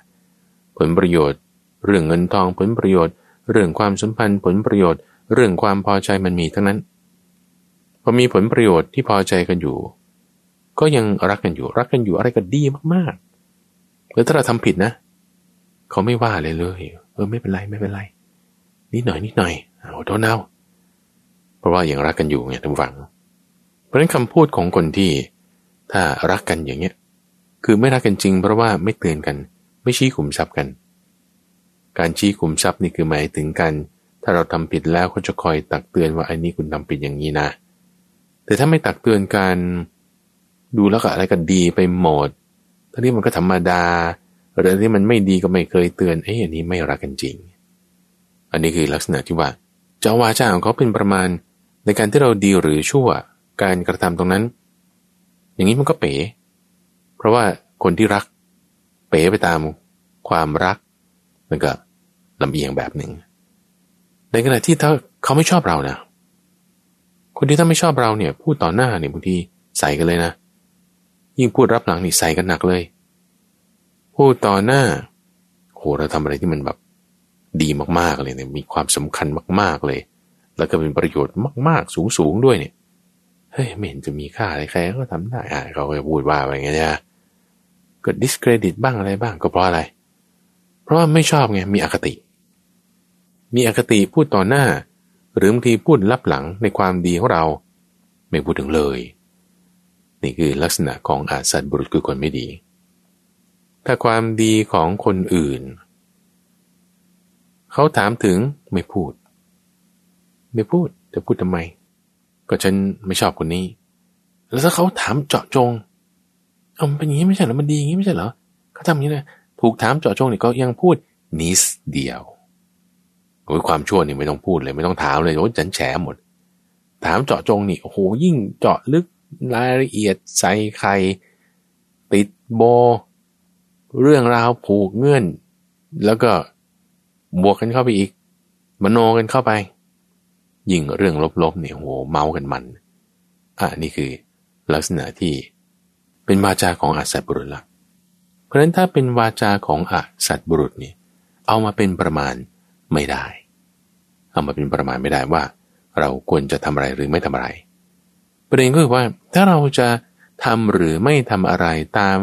ผลประโยชน์ เรื่องเงินทองผลประโยชน์ เรื่องความสัมพันธ์ผลประโยชน์ เรื่องความพอใจมันมีทั้งนั้น พอมีผลประโยชน์ที่พอใจกันอยู่ ก็ยังรักกันอยู่ รักกันอยู่อะไรก็ดีมากๆแล้วถ้าเราทำผิดนะ เขาไม่ว่าเลยเลย เออไม่เป็นไรไม่เป็นไร นิดหน่อยนิดหน่อยเอาโทษเอาเพราะว่ายังรักกันอยู่ไงท่านฟัง เพราะฉะนั้นคำพูดของคนที่ถ้ารักกันอย่างเงี้ย คือไม่รักกันจริง เพราะว่าไม่เตือนกัน ไม่ชี้ขุมทรัพย์กัน การชี้ขุมทรัพย์นี่คือหมายถึงกัน ถ้าเราทำผิดแล้วเขาจะคอยตักเตือนว่าไอ้นี่คุณทำผิดอย่างนี้นะ แต่ถ้าไม่ตักเตือนกันดูแล้วก็อะไรก็ดีไปหมดทั้งที่มันก็ธรรมดาหรือที่มันไม่ดีก็ไม่เคยเตือน เอ้ยอันนี้ไม่รักกันจริง อันนี้คือลักษณะที่ว่าเจ้าวาจาของเขาเป็นประมาณในการที่เราดีหรือชั่วการกระทำตรงนั้น อย่างนี้มันก็เป๋ เพราะว่าคนที่รัก เป๋ไปตามความรักมันก็ลำเอียงแบบหนึ่ง ในขณะที่ถ้าเขาไม่ชอบเรานะ คนที่ถ้าไม่ชอบเราเนี่ยพูดต่อหน้าเนี่ยบางทีใส่กันเลยนะ ยิ่งพูดรับหลังนี่ใส่กันหนักเลย พูดต่อหน้าโหเราทำอะไรที่มันแบบดีมากๆเลยเนี่ยมีความสำคัญมาก ๆเลย แล้วก็เป็นประโยชน์มาก ๆ สูงๆด้วยเนี่ยเฮ้ยไม่เห็นจะมีค่าอะไรใครก็ทำได้อะเขาก็พูดว่าอะไรเงี้ยนะก็ดิสเครดิตบ้างอะไรบ้างก็เพราะอะไร เพราะว่าไม่ชอบไงมีอคติ มีอคติพูดต่อหน้า หรือบางทีพูดลับหลังในความดีของเรา ไม่พูดถึงเลย นี่คือลักษณะของอาสัตบุรุษคือคนไม่ดี ถ้าความดีของคนอื่น เขาถามถึงไม่พูด ไม่พูดจะพูดทำไม ก็ฉันไม่ชอบคนนี้ แล้วถ้าเขาถามเจาะจงเอามันเป็นอย่างนี้ไม่ใช่เหรอมันดีอย่างนี้ไม่ใช่เหรอเขาทำอย่างนี้เลยถูกถามเจาะจงเนี่ยก็ยังพูดนิสเดียว โอ้ยความชั่วนี่ไม่ต้องพูดเลยไม่ต้องถามเลยโอ้ยฉันแฉหมด ถามเจาะจงนี่โอ้โหยิ่งเจาะลึกรายละเอียดใส่ใคร ติดโบ เรื่องราวผูกเงื่อน แล้วก็บวกกันเข้าไปอีก มโนกันเข้าไป ยิ่งเรื่องลบๆเนี่ยโหเมากันมันอะนี่คือลักษณะที่เป็นวาจาของอาสัตบุรุษละเพราะฉะนั้นถ้าเป็นวาจาของอาสัตบุรุษนี่เอามาเป็นประมาณ ไม่ได้ เอามาเป็นประมาณไม่ได้ว่า เราควรจะทำอะไรหรือไม่ทำอะไร ประเด็นก็คือว่าถ้าเราจะทำหรือไม่ทำอะไรตาม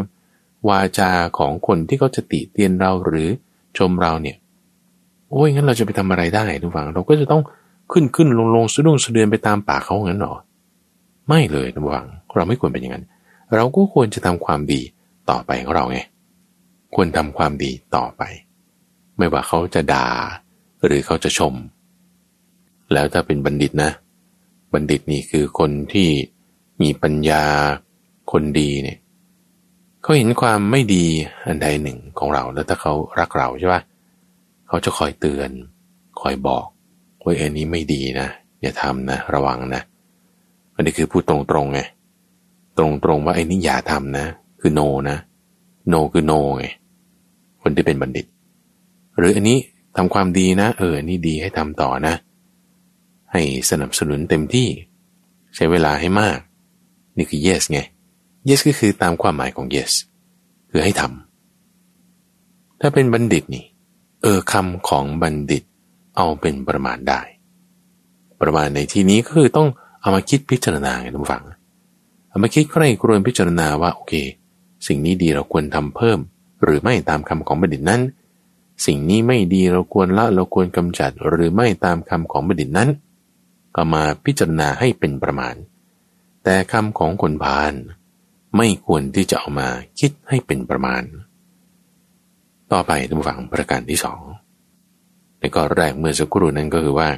วาจาของคนที่เขาจะติเตียนเราหรือชมเราเนี่ย โอ้ยงั้นเราจะไปทำอะไรได้ทุกฝัง เราก็จะต้องขึ้นขึ้นลงลงสะดุ้งสะเดือนไปตามปากเขางั้นหรอ ไม่เลยทุกฝัง เราไม่ควรเป็นอย่างนั้น เราก็ควรจะทำความดีต่อไปของเราไงควรทำความดีต่อไป ไม่ว่าเขาจะด่า หรือเขาจะชม แล้วถ้าเป็นบัณฑิตนะ บัณฑิตนี่คือคนที่มีปัญญาคนดีเนี่ยเขาเห็นความไม่ดีอันใดหนึ่งของเราแล้วถ้าเขารักเราใช่ปะเขาจะคอยเตือน คอยบอกว่าอันนี้ไม่ดีนะ อย่าทำนะ ระวังนะอันนี้คือพูดตรงๆไงตรงๆว่าไอ้นี่อย่าทำนะ คือโนนะ โนคือโนไงคนที่เป็นบัณฑิต หรืออันนี้ ทำความดีนะ เออ นี่ดีให้ทำต่อนะ ให้สนับสนุนเต็มที่ ใช้เวลาให้มาก นี่คือ yes ไง yes ก็คือตามความหมายของ yes คือให้ทำถ้าเป็นบัณฑิตนี่ เออคำของบัณฑิตเอาเป็นประมาณได้ ประมาณในที่นี้ก็คือต้องเอามาคิดพิจารณาไงทุกฝัง เอามาคิดใคร่ครวญพิจารณาว่าโอเค สิ่งนี้ดีเราควรทำเพิ่ม หรือไม่ตามคำของบัณฑิตนั้น สิ่งนี้ไม่ดีเราควรละเราควรกำจัดหรือไม่ตามคำของบัณฑิตนั้น ก็มาพิจารณาให้เป็นประมาณ แต่คำของคนพาลไม่ควรที่จะเอามาคิดให้เป็นประมาณ ต่อไปท่านฟังประการที่สองในก็แรกเมื่อสักครู่นั้นก็คือว่า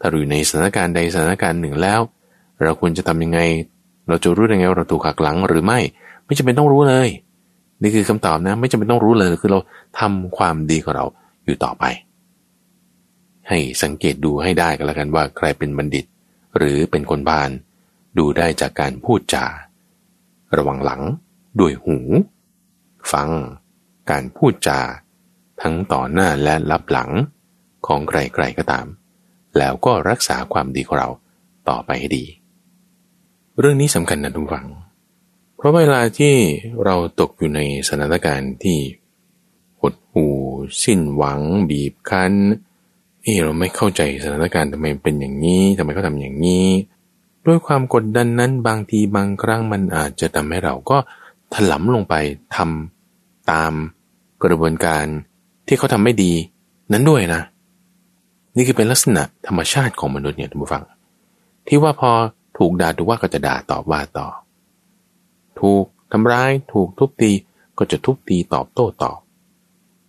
ถ้าอยู่ในสถานการณ์ใดสถานการณ์หนึ่งแล้ว เราควรจะทำยังไง เราจะรู้ได้ไงว่าเราถูกหักหลังหรือไม่ ไม่จำเป็นต้องรู้เลย นี่คือคำตอบนะ ไม่จำเป็นต้องรู้เลยคือเราทำความดีของเราอยู่ต่อไป ให้สังเกตดูให้ได้กันแล้วกันว่าใครเป็นบัณฑิต หรือเป็นคนบาน ดูได้จากการพูดจา ระวังหลัง ด้วยหู ฟัง การพูดจา ทั้งต่อหน้าและรับหลังของใครๆก็ตาม แล้วก็รักษาความดีของเราต่อไปให้ดี เรื่องนี้สำคัญนะทุกฝัง ราะเวลาที่เราตกอยู่ในสถานการณ์ที่หดหูสิ้นหวัง บีบคั้นเออเราไม่เข้าใจสถานการณ์ทำไมเป็นอย่างนี้ทำไมเขาทำอย่างนี้ ด้วยความกดดันนั้นบางทีบางครั้งมันอาจจะทำให้เราก็ถลำลงไปทำตามกระบวนการที่เขาทำไม่ดีนั้นด้วยนะ นี่คือเป็นลักษณะธรรมชาติของมนุษย์เนี่ยท่านผู้ฟัง ที่ว่าพอถูกด่าถูกว่าก็จะด่าตอบว่าต่อ ถูกทำร้าย ถูกทุบตี ก็จะทุบตีตอบโต้ตอบ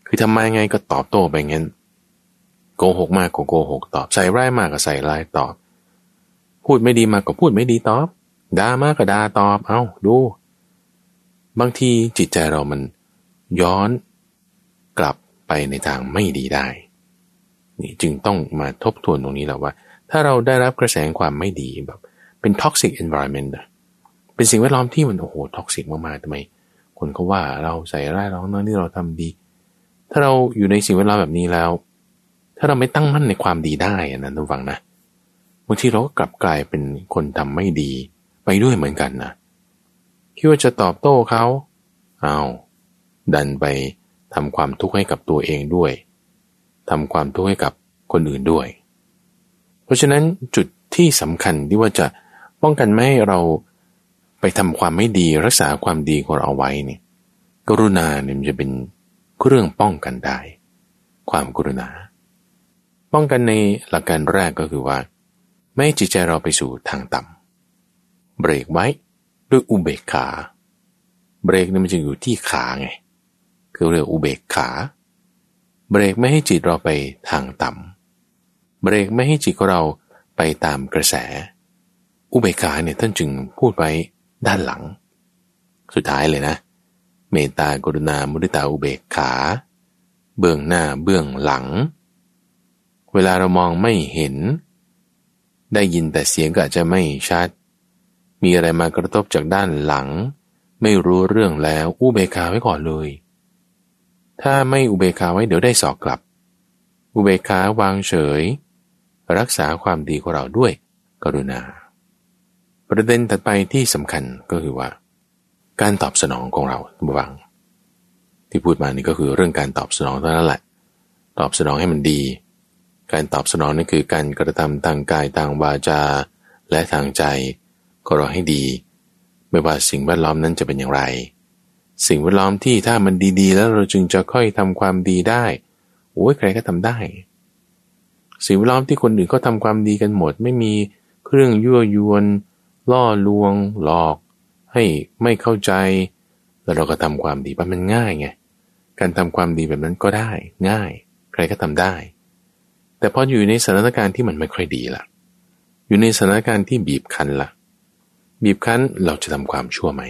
คือทำไมไงก็ตอบโต้ไปงั้น โกหกมากก็โกหกตอบ ใส่ร้ายมากก็ใส่ร้ายตอบ พูดไม่ดีมากก็พูดไม่ดีตอบ ด่ามากก็ด่าตอบ เอา้าดู บางทีจิตใจเรามันย้อนกลับไปในทางไม่ดีได้ นี่จึงต้องมาทบทวนตรงนี้แล้วว่า ถ้าเราได้รับกระแสความไม่ดีแบบเป็น toxic environment เป็นสิ่งแวดล้อมที่มันโอ้โหท็อกซิกมากๆทำไม คนเขาว่าเราใส่ร้ายเราเนื่อที่เราทำดี ถ้าเราอยู่ในสิ่งแวดล้อมแบบนี้แล้ว ถ้าเราไม่ตั้งมั่นในความดีได้นะทุกฝังนะบางทีเราก็กลับกลายเป็นคนทำไม่ดีไปด้วยเหมือนกันนะคิดว่าจะตอบโต้เขาเอาดันไปทำความทุกข์ให้กับตัวเองด้วยทำความทุกข์ให้กับคนอื่นด้วย เพราะฉะนั้นจุดที่สำคัญที่ว่าจะป้องกันไม่ให้เรา ไปทำความไม่ดีรักษาความดีของเราเอาไว้เนี่ยกรุณาเนี่ยมันจะเป็นเครื่องป้องกันได้ ความกรุณา ป้องกันในหลักการแรกก็คือว่า ไม่ให้จิตใจเราไปสู่ทางต่ำเบรกไว้ด้วยอุเบกขา เบรกนี่มันจะอยู่ที่ขาไง คือเรียกอุเบกขา เบรกไม่ให้จิตเราไปทางต่ำเบรกไม่ให้จิตของเราไปตามกระแส อุเบกขาเนี่ยท่านจึงพูดไว้ ด้านหลัง สุดท้ายเลยนะ เมตตากรุณามุทิตาอุเบกขา เบื้องหน้าเบื้องหลัง เวลาเรามองไม่เห็น ได้ยินแต่เสียงก็อาจจะไม่ชัด มีอะไรมากระทบจากด้านหลัง ไม่รู้เรื่องแล้วอุเบกขาไว้ก่อนเลย ถ้าไม่อุเบกขาไว้เดี๋ยวได้สอกกลับ อุเบกขาวางเฉย รักษาความดีของเราด้วยกรุณา ประเด็นถัดไปที่สำคัญก็คือว่า การตอบสนองของเราทุกวัง ที่พูดมานี่ก็คือเรื่องการตอบสนองเท่านั้นแหละ ตอบสนองให้มันดี การตอบสนองนั่นคือการกระทำทางกายทางวาจา และทางใจ ก็รอให้ดี ไม่ว่าสิ่งแวดล้อมนั้นจะเป็นอย่างไร สิ่งแวดล้อมที่ถ้ามันดีๆ แล้วเราจึงจะค่อยทำความดีได้โอ้ยใครก็ทำได้ สิ่งแวดล้อมที่คนอื่นก็ทำความดีกันหมด ไม่มีเครื่องยั่วยวน ล่อลวงหลอก ให้ไม่เข้าใจ แล้วเราก็ทำความดีมันง่ายไงการทำความดีแบบนั้นก็ได้ ง่าย ใครก็ทำได้ แต่พออยู่ในสถานการณ์ที่มันไม่ค่อยดีละ่ะ อยู่ในสถานการณ์ที่บีบคั้นละ่ะ บีบคั้นเราจะทำความชั่วไหม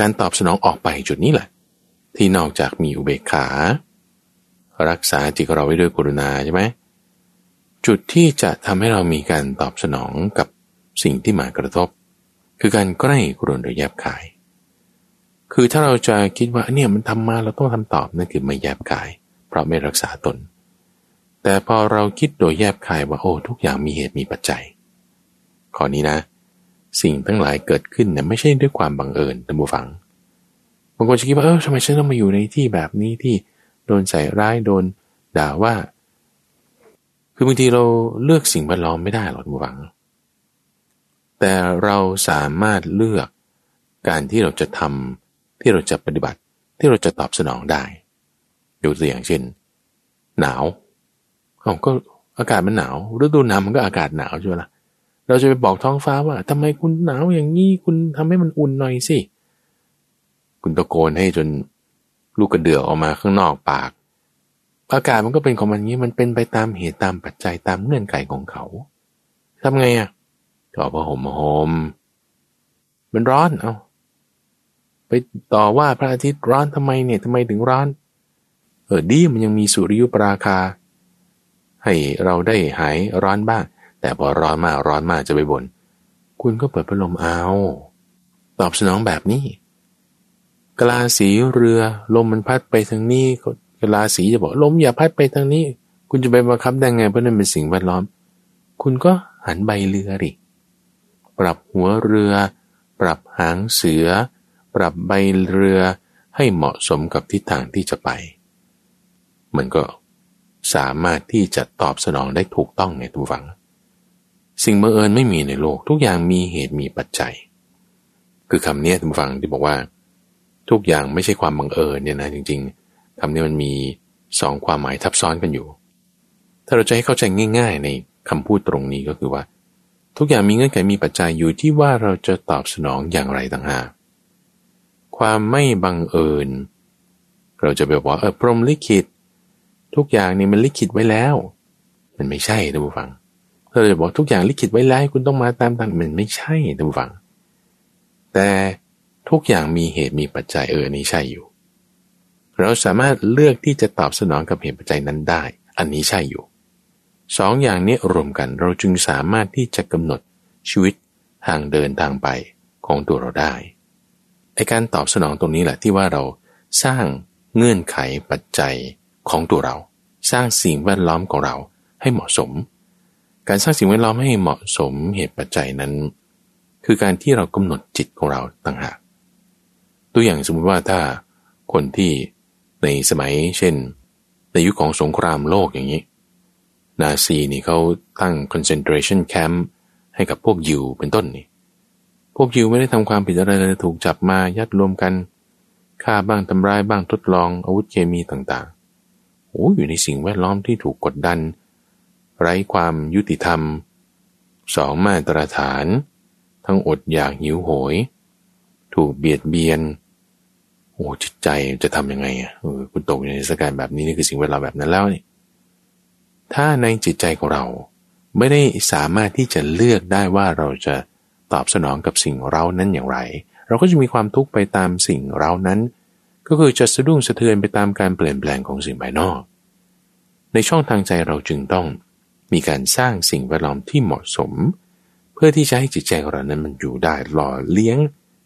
การตอบสนองออกไปจุดนี้แหละ ที่นอกจากมีอุเบกขา รักษาจิตเราไว้ด้วยกรุณาใช่ไหมจุดที่จะทำให้เรามีการตอบสนองกับ สิ่งที่มากระทบ คือการใกล้กรุณโดยแยบกาย คือถ้าเราจะคิดว่าเนี่ยมันทำมาเราต้องทำตอบนั่นคือไม่แยบกาย เพราะไม่รักษาตน แต่พอเราคิดโดยแยบกายว่าโอ้ทุกอย่างมีเหตุมีปัจจัย ข้อนี้นะ สิ่งทั้งหลายเกิดขึ้นเนี่ยไม่ใช่ด้วยความบังเอิญท่านผู้ฟังบางคนจะคิดว่าเออทำไมฉันต้องมาอยู่ในที่แบบนี้ที่โดนใส่ร้ายโดนด่าว่า คือบางทีเราเลือกสิ่งแวดล้อมไม่ได้หรอกท่านผู้ฟัง แต่เราสามารถเลือกการที่เราจะทำที่เราจะปฏิบัติที่เราจะตอบสนองได้ยกตัวอย่างเช่น หนาวเอาก็อากาศมันหนาวฤดูหนาวมันก็อากาศหนาวใช่ไหมล่ะเราจะไปบอกท้องฟ้าว่าทำไมคุณหนาวอย่างนี้คุณทำให้มันอุ่นหน่อยสิคุณตะโกนให้จนลูกกระเดือกออกมาข้างนอกปาก อากาศมันก็เป็นของมันนี้มันเป็นไปตามเหตุตามปัจจัยตามเงื่อนไขของเขาทำไงอะ พอห่มมาห่มมันร้อนเอาไปต่อว่าพระอาทิตย์ร้อนทำไมเนี่ยทำไมถึงร้อน เออดีมันยังมีสุริยุปราคา ให้เราได้หายร้อนบ้าง แต่พอร้อนมากร้อนมากจะไปบน่นคุณก็เปิดพัดลมเอา ตอบสนองแบบนี้ กลาสีเรือลมมันพัดไปทางนี้กลาสีจะบอกลมอย่าพัดไปทางนี้ คุณจะไปบังคับได้ไงเพราะนั่นเป็นสิ่งแวดล้อม คุณก็หันใบเรือดิ ปรับหัวเรือ ปรับหางเสือ ปรับใบเรือให้เหมาะสมกับทิศทางที่จะไป มันก็สามารถที่จะตอบสนองได้ถูกต้องในทุกฝัง สิ่งบังเอิญไม่มีในโลกทุกอย่างมีเหตุมีปัจจัย คือคำนี้ทุกฝังที่บอกว่า ทุกอย่างไม่ใช่ความบังเอิญเนี่ยนะจริง ๆคำนี้มันมีสองความหมายทับซ้อนกันอยู่ ถ้าเราจะให้เข้าใจง่าย ๆ ในคำพูดตรงนี้ก็คือว่า ทุกอย่างมีเงื่อนไขมีปัจจัยอยู่ที่ว่าเราจะตอบสนองอย่างไรต่างหากความไม่บังเอิญ เราจะแบบว่าเออพรหมลิขิต ทุกอย่างนี่มันลิขิตไว้แล้ว มันไม่ใช่ท่านผู้ฟัง เราจะบอกทุกอย่างลิขิตไว้แล้วคุณต้องมาตามทางมันไม่ใช่ท่านผู้ฟัง แต่ทุกอย่างมีเหตุมีปัจจัยเออนี่ใช่อยู่ เราสามารถเลือกที่จะตอบสนองกับเหตุปัจจัยนั้นได้ อันนี้ใช่อยู่ สองอย่างนี้รวมกันเราจึงสามารถที่จะกำหนดชีวิตทางเดินทางไปของตัวเราได้ไอการตอบสนองตรงนี้แหละที่ว่าเราสร้างเงื่อนไขปัจจัยของตัวเรา สร้างสิ่งแวดล้อมของเราให้เหมาะสม การสร้างสิ่งแวดล้อมให้เหมาะสมเหตุปัจจัยนั้น คือการที่เรากำหนดจิตของเราต่างหากตัวอย่างสมมติว่าถ้าคนที่ในสมัยเช่น ในยุคขของสงครามโลกอย่างนี้ นาซีนี่เขาตั้ง concentration camp ให้กับพวกยิวเป็นต้นนี่ พวกยิวไม่ได้ทำความผิดอะไรเลยถูกจับมายัดรวมกันฆ่าบ้างทำร้ายบ้างทดลองอาวุธเคมีต่างๆ โอ้อยู่ในสิ่งแวดล้อมที่ถูกกดดัน ไร้ความยุติธรรม สองมาตรฐาน ทั้งอดอยากหิวโหย ถูกเบียดเบียน โอ้จิตใจจะทำยังไงอะคุณตกอยู่ในสถานการณ์แบบนี้นี่คือสิ่งแวดล้อมแบบนั้นแล้วนี่ ถ้าในจิตใจของเราไม่ได้สามารถที่จะเลือกได้ว่าเราจะตอบสนองกับสิ่งเรานั้นอย่างไร เราก็จะมีความทุกข์ไปตามสิ่งเรานั้น ก็คือจะสะดุ้งสะเทือนไปตามการเปลี่ยนแปลงของสิ่งภายนอก ในช่องทางใจเราจึงต้องมีการสร้างสิ่งแวดล้อมที่เหมาะสม เพื่อที่จะให้จิตใจของเรานั้นมันอยู่ได้หล่อเลี้ยง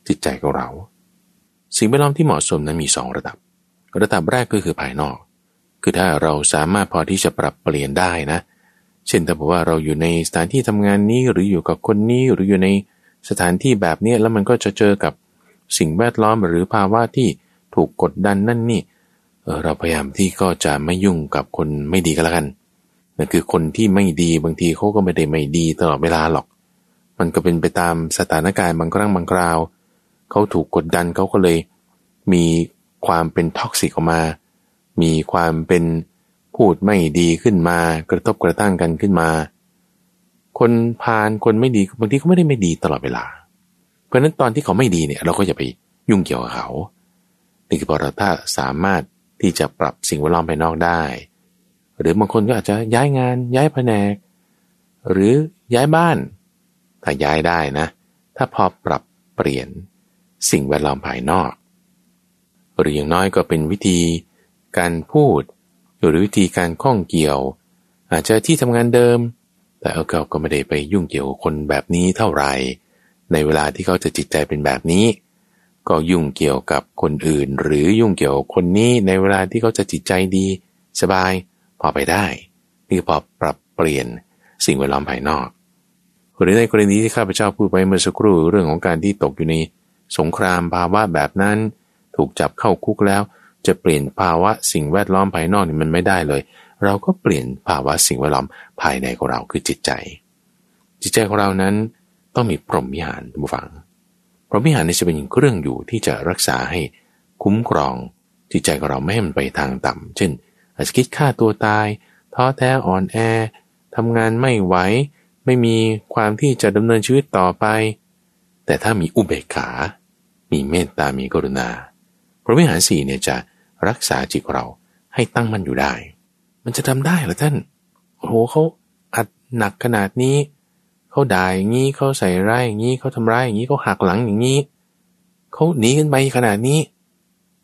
จิตใจของเรา สิ่งแวดล้อมที่เหมาะสมนั้นมีสองระดับ ระดับแรกก็คือภายนอก คือถ้าเราสามารถพอที่จะปรับเปลี่ยนได้นะ เช่นถ้าบอกว่าเราอยู่ในสถานที่ทำงานนี้หรืออยู่กับคนนี้หรืออยู่ในสถานที่แบบนี้แล้วมันก็จะเจอกับสิ่งแวดล้อมหรือภาวะที่ถูกกดดันนั่นนี่เเราพยายามที่ก็จะไม่ยุ่งกับคนไม่ดีก็แล้วกันนั่นคือคนที่ไม่ดีบางทีเขาก็ไม่ได้ไม่ดีตลอดเวลาหรอก มันก็เป็นไปตามสถานการณ์บางครั้งบางคราวเขาถูกกดดันเขาก็เลยมีความเป็น toxic ออกมา มีความเป็นพูดไม่ดีขึ้นมากระทบกระทั่งกันขึ้นมา คนพาลคนไม่ดีบางทีก็ไม่ได้ไม่ดีตลอดเวลา เพราะฉะนั้นตอนที่เขาไม่ดีเนี่ย เราก็อย่าไปยุ่งเกี่ยวกับเขานี่คือพอเราถ้าสามารถที่จะปรับสิ่งแวดล้อมภายนอกได้ หรือบางคนก็อาจจะย้ายงานย้ายแผนก หรือย้ายบ้าน ถ้าย้ายได้นะ ถ้าพอปรับเปลี่ยนสิ่งแวดล้อมภายนอก หรืออย่างน้อยก็เป็นวิธี การพูด หรือวิธีการข้องเกี่ยว อาจจะที่ทำงานเดิม แต่เออเขาก็ไม่ได้ไปยุ่งเกี่ยวคนแบบนี้เท่าไหร่ ในเวลาที่เขาจะจิตใจเป็นแบบนี้ ก็ยุ่งเกี่ยวกับคนอื่น หรือยุ่งเกี่ยวคนนี้ในเวลาที่เขาจะจิตใจดี สบาย พอไปได้นี่พอปรับเปลี่ยนสิ่งแวดล้อมภายนอกหรือในกรณีที่ข้าพเจ้าพูดไปเมื่อสักครู่เรื่องของการที่ตกอยู่ในสงครามภาวะแบบนั้น ถูกจับเข้าคุกแล้ว จะเปลี่ยนภาวะสิ่งแวดล้อมภายนอกนี่มันไม่ได้เลย เราก็เปลี่ยนภาวะสิ่งแวดล้อมภายในของเราคือจิตใจ จิตใจของเรานั้นต้องมีพรหมวิหารทุกฝังพรหมวิหารนี่จะเป็นเครื่องอยู่ที่จะรักษาให้คุ้มครอง จิตใจของเราไม่ให้มันไปทางต่ำเช่น อาจจะคิดฆ่าตัวตายท้อแท้อ่อนแอทำงานไม่ไหวไม่มีความที่จะดำเนินชีวิตต่อไป แต่ถ้ามีอุเบกขา มีเมตตา มีกรุณา พระวิหารสี่เนี่ยจะ รักษาจิตเราให้ตั้งมั่นอยู่ได้ มันจะทำได้หรอท่าน โอ้โหเขาอัดหนักขนาดนี้ เขาด่าอย่างนี้เขาใส่ร้ายอย่างนี้เขาทำร้ายอย่างนี้เขาหักหลังอย่างนี้เขาหนีกันไปขนาดนี้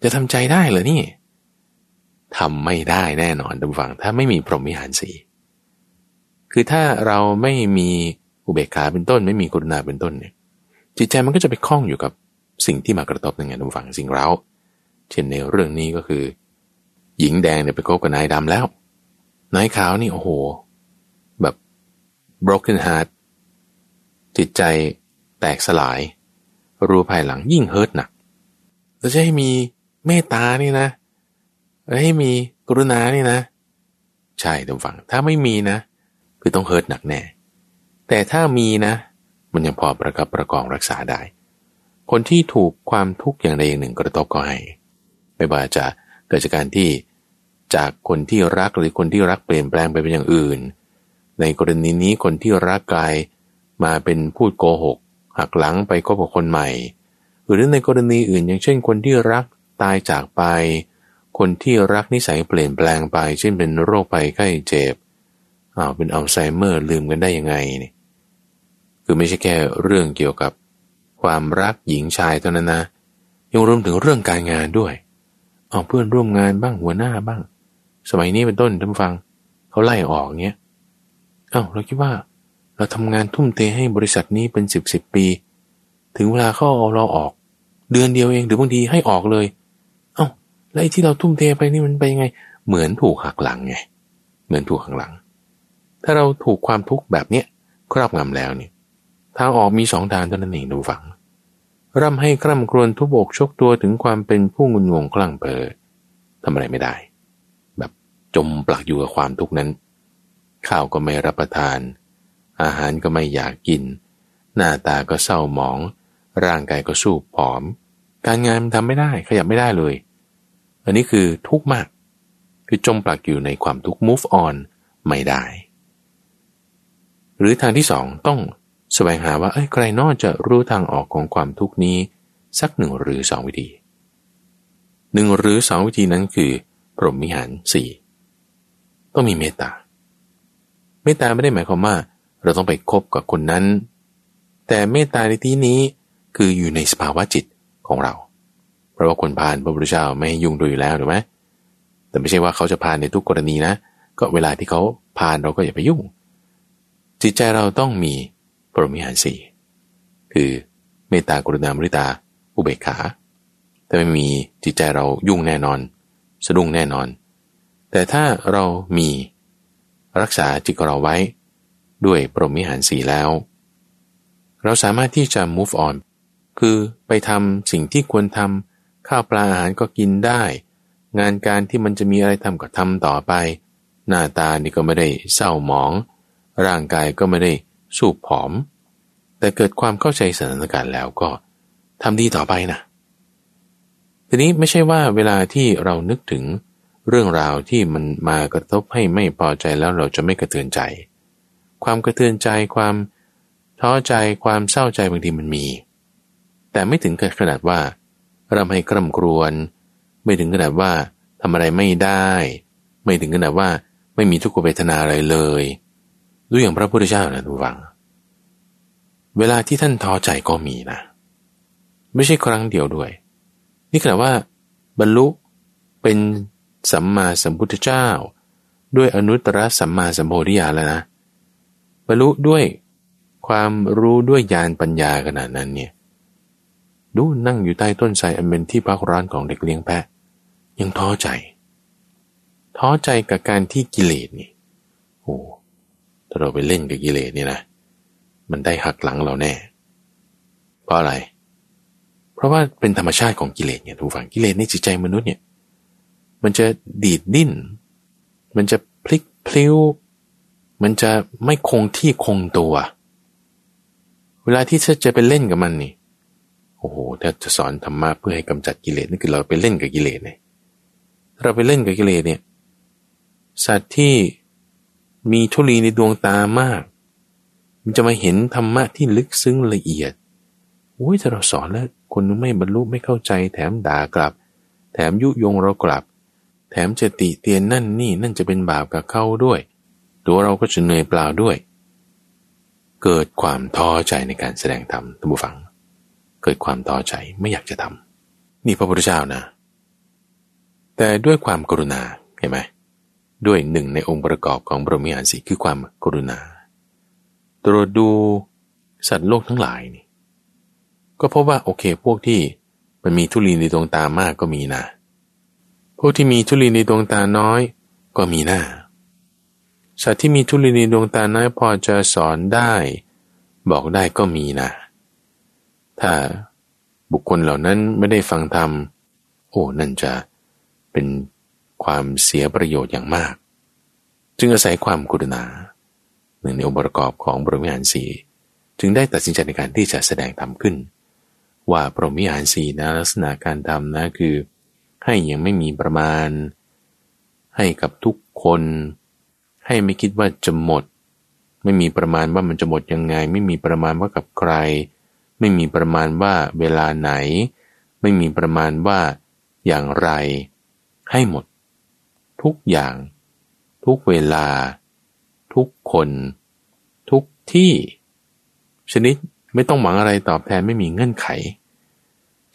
จะทำใจได้เหรอนี่ทำไม่ได้แน่นอนทุกฝัง ถ้าไม่มีพรหมิหารสีคือถ้าเราไม่มีอุเบกขาเป็นต้น ไม่มีกรุณาเป็นต้นเนี่ยจิตใจมันก็จะไปคล้องอยู่กับสิ่งที่มากระทบในงานทุกฝังสิ่งเรา เช่นในเรื่องนี้ก็คือ หญิงแดงเนี่ยไปคบกับนายดำแล้ว นายขาวนี่โอ้โห แบบ broken heart จิตใจแตกสลาย รู้ภายหลังยิ่งเฮิร์ตหนักแล้วจะให้มีเมตตานี่นะ ให้มีกรุณานี่นะ ใช่ทุกฝัง ถ้าไม่มีนะ คือต้องเฮิร์ตหนักแน่ แต่ถ้ามีนะ มันยังพอประกับประกองรักษาได้ คนที่ถูกความทุกข์อย่างใดอย่างหนึ่งกระทบก็ให้ ไม่ว่าจะเกิดจากการที่จากคนที่รักหรือคนที่รักเปลี่ยนแปลงไปเป็นอย่างอื่น ในกรณีนี้คนที่รักกายมาเป็นพูดโกหก หักหลังไปก็กับคนใหม่ หรือในกรณีอื่น อย่างเช่น คนที่รักตายจากไป คนที่รักนิสัยเปลี่ยนแปลงไป เช่นเป็นโรคภัยไข้เจ็บอ้าวเป็นอัลไซเมอร์ลืมกันได้ยังไงนี่คือไม่ใช่แค่เรื่องเกี่ยวกับ ความรักหญิงชายเท่านั้นนะยังรวมถึงเรื่องการงานด้วย เอาเพื่อนร่วมงานบ้างหัวหน้าบ้าง สมัยนี้เป็นต้นท่านฟังเขาไล่ออกเงี้ยเอา้าเราคิดว่า เราทำงานทุ่มเทให้บริษัทนี้เป็นสิบสิบปี ถึงเวลาเขาเอาเราออก เดือนเดียวเองหรือบางทีให้ออกเลยแล้วไอ้ที่เราทุ่มเทไปนี่มันไปยังไง เหมือนถูกหักหลังไงเหมือนถูกหักหลัง ถ้าเราถูกความทุกข์แบบเนี้ยครอบงำแล้วเนี่ยทางออกมีสองทางเท่านั้นเองดูฝัง ร่ำให้คร่ำครวญทุบอกชกตัวถึงความเป็นผู้งุนงงคลั่งเปอทำอะไรไม่ได้ แบบจมปลักอยู่กับความทุกข์นั้น ข้าวก็ไม่รับประทาน อาหารก็ไม่อยากกิน หน้าตาก็เศร้าหมอง ร่างกายก็สู้ผอม การงานทำไม่ได้ขยับไม่ได้เลย อันนี้คือทุกข์มาก คือจมปลักอยู่ในความทุกข์ move on ไม่ได้ หรือทางที่สองต้อง แสวงหาว่าเอ้ยใครนอกจะรู้ทางออกของความทุกข์นี้ สักหนึ่งหรือสองวิธีหนึ่งหรือสองวิธีนั้นคือ พรหมิหารสี่ต้องมีเมตตา เมตตาไม่ได้หมายความว่า เราต้องไปคบกับคนนั้น แต่เมตตาในที่นี้คืออยู่ในสภาวะจิตของเรา เพราะว่าคนพาลพระพุทธเจ้าไม่ยุ่งด้วยอยู่แล้วถูกไหมแต่ไม่ใช่ว่าเขาจะพาในทุกกรณีนะ ก็เวลาที่เขาพาเราก็อย่าไปยุ่ง จิตใจเราต้องมี พรหมิหารสี่คือเมตตากรุณามริตาอุเบกขาแต่ไม่มีจิตใจเรายุ่งแน่นอน สะดุ้งแน่นอน แต่ถ้าเรามีรักษาจิตของเราไว้ ด้วยปรมิหารสีแล้ว เราสามารถที่จะ move on คือไปทำสิ่งที่ควรทำข้าวปลาอาหารก็กินได้ งานการที่มันจะมีอะไรทำก็ทำต่อไป หน้าตานี่ก็ไม่ได้เศร้าหมอง ร่างกายก็ไม่ได้ สูบผอม แต่เกิดความเข้าใจสถานการณ์แล้วก็ทำดีต่อไปนะ ทีนี้ไม่ใช่ว่าเวลาที่เรานึกถึงเรื่องราวที่มันมากระทบให้ไม่พอใจแล้วเราจะไม่กระเทือนใจ ความกระเทือนใจความท้อใจความเศร้าใจบางทีมันมี แต่ไม่ถึงขนาดว่าเราให้กรำกรวน ไม่ถึงขนาดว่าทำอะไรไม่ได้ ไม่ถึงขนาดว่าไม่มีทุกขเวทนาอะไรเลย ดูอย่างพระพุทธเจ้านะทุกฝัง เวลาที่ท่านท้อใจก็มีนะ ไม่ใช่ครั้งเดียวด้วย นี่ขณะว่า บรรลุเป็นสัมมาสัมพุทธเจ้า ด้วยอนุตตรสัมมาสัมโพธิญาณแล้วนะ บรรลุด้วยความรู้ด้วยญาณปัญญาขนาดนั้นเนี่ยดูนั่งอยู่ใต้ต้นไทรอันเป็นที่พักร้อนของเด็กเลี้ยงแพะ ยังท้อใจ ท้อใจกับการที่กิเลสนี่โอ้ ถ้าเราไปเล่นกับกิเลสนี่นะ มันได้หักหลังเราแน่ เพราะอะไร เพราะว่าเป็นธรรมชาติของกิเลสเนี่ยทุกฝั่งกิเลสในจิตใจมนุษย์เนี่ย มันจะดีดดิ้น มันจะพลิกพลิ้ว มันจะไม่คงที่คงตัว เวลาที่จะไปเล่นกับมันนี่ โอ้โห ถ้าจะสอนธรรมะเพื่อให้กำจัดกิเลสนี่คือเราไปเล่นกับกิเลสเนี่ยเราไปเล่นกับกิเลสเนี่ย สัตว์ที่ มีทุลีในดวงตามาก มันจะมาเห็นธรรมะที่ลึกซึ้งละเอียดโอ้ยถ้าเราสอนแล้วคนนึงไม่บรรลุไม่เข้าใจ แถมด่ากลับ แถมยุยงเรากลับ แถมจะติเตียนนั่นนี่นั่นจะเป็นบาปกับเขาด้วย ตัวเราก็จะเหนื่อยเปล่าด้วย เกิดความท้อใจในการแสดงธรรมท่านผู้ฟัง เกิดความท้อใจไม่อยากจะทำนี่พระพุทธเจ้านะ แต่ด้วยความกรุณาเห็นไหม ด้วยหนึ่งในองค์ประกอบของบรมีหารสีคือความกรุณา ตรวจดูสัตว์โลกทั้งหลายนี่ก็พบว่าโอเคพวกที่มันมีทุลีในดวงตามากก็มีนะ พวกที่มีทุลีในดวงตาน้อยก็มีหน้า สัตว์ที่มีทุลีในดวงตาน้อยพอจะสอนได้ บอกได้ก็มีนะ ถ้าบุคคลเหล่านั้นไม่ได้ฟังธรรม โอ้นั่นจะเป็น ความเสียประโยชน์อย่างมาก จึงอาศัยความกรุณาหนึ่งในองค์ประกอบของบริหารสีจึงได้ตัดสินใจในการที่จะแสดงธรรมขึ้น ว่าพรมิหารสีนะลักษณะการทำนะคือ ให้ยังไม่มีประมาณ ให้กับทุกคน ให้ไม่คิดว่าจะหมด ไม่มีประมาณว่ามันจะหมดยังไง ไม่มีประมาณว่ากับใคร ไม่มีประมาณว่าเวลาไหน ไม่มีประมาณว่าอย่างไร ให้หมด ทุกอย่าง ทุกเวลา ทุกคน ทุกที่ ชนิดไม่ต้องหวังอะไรตอบแทนไม่มีเงื่อนไข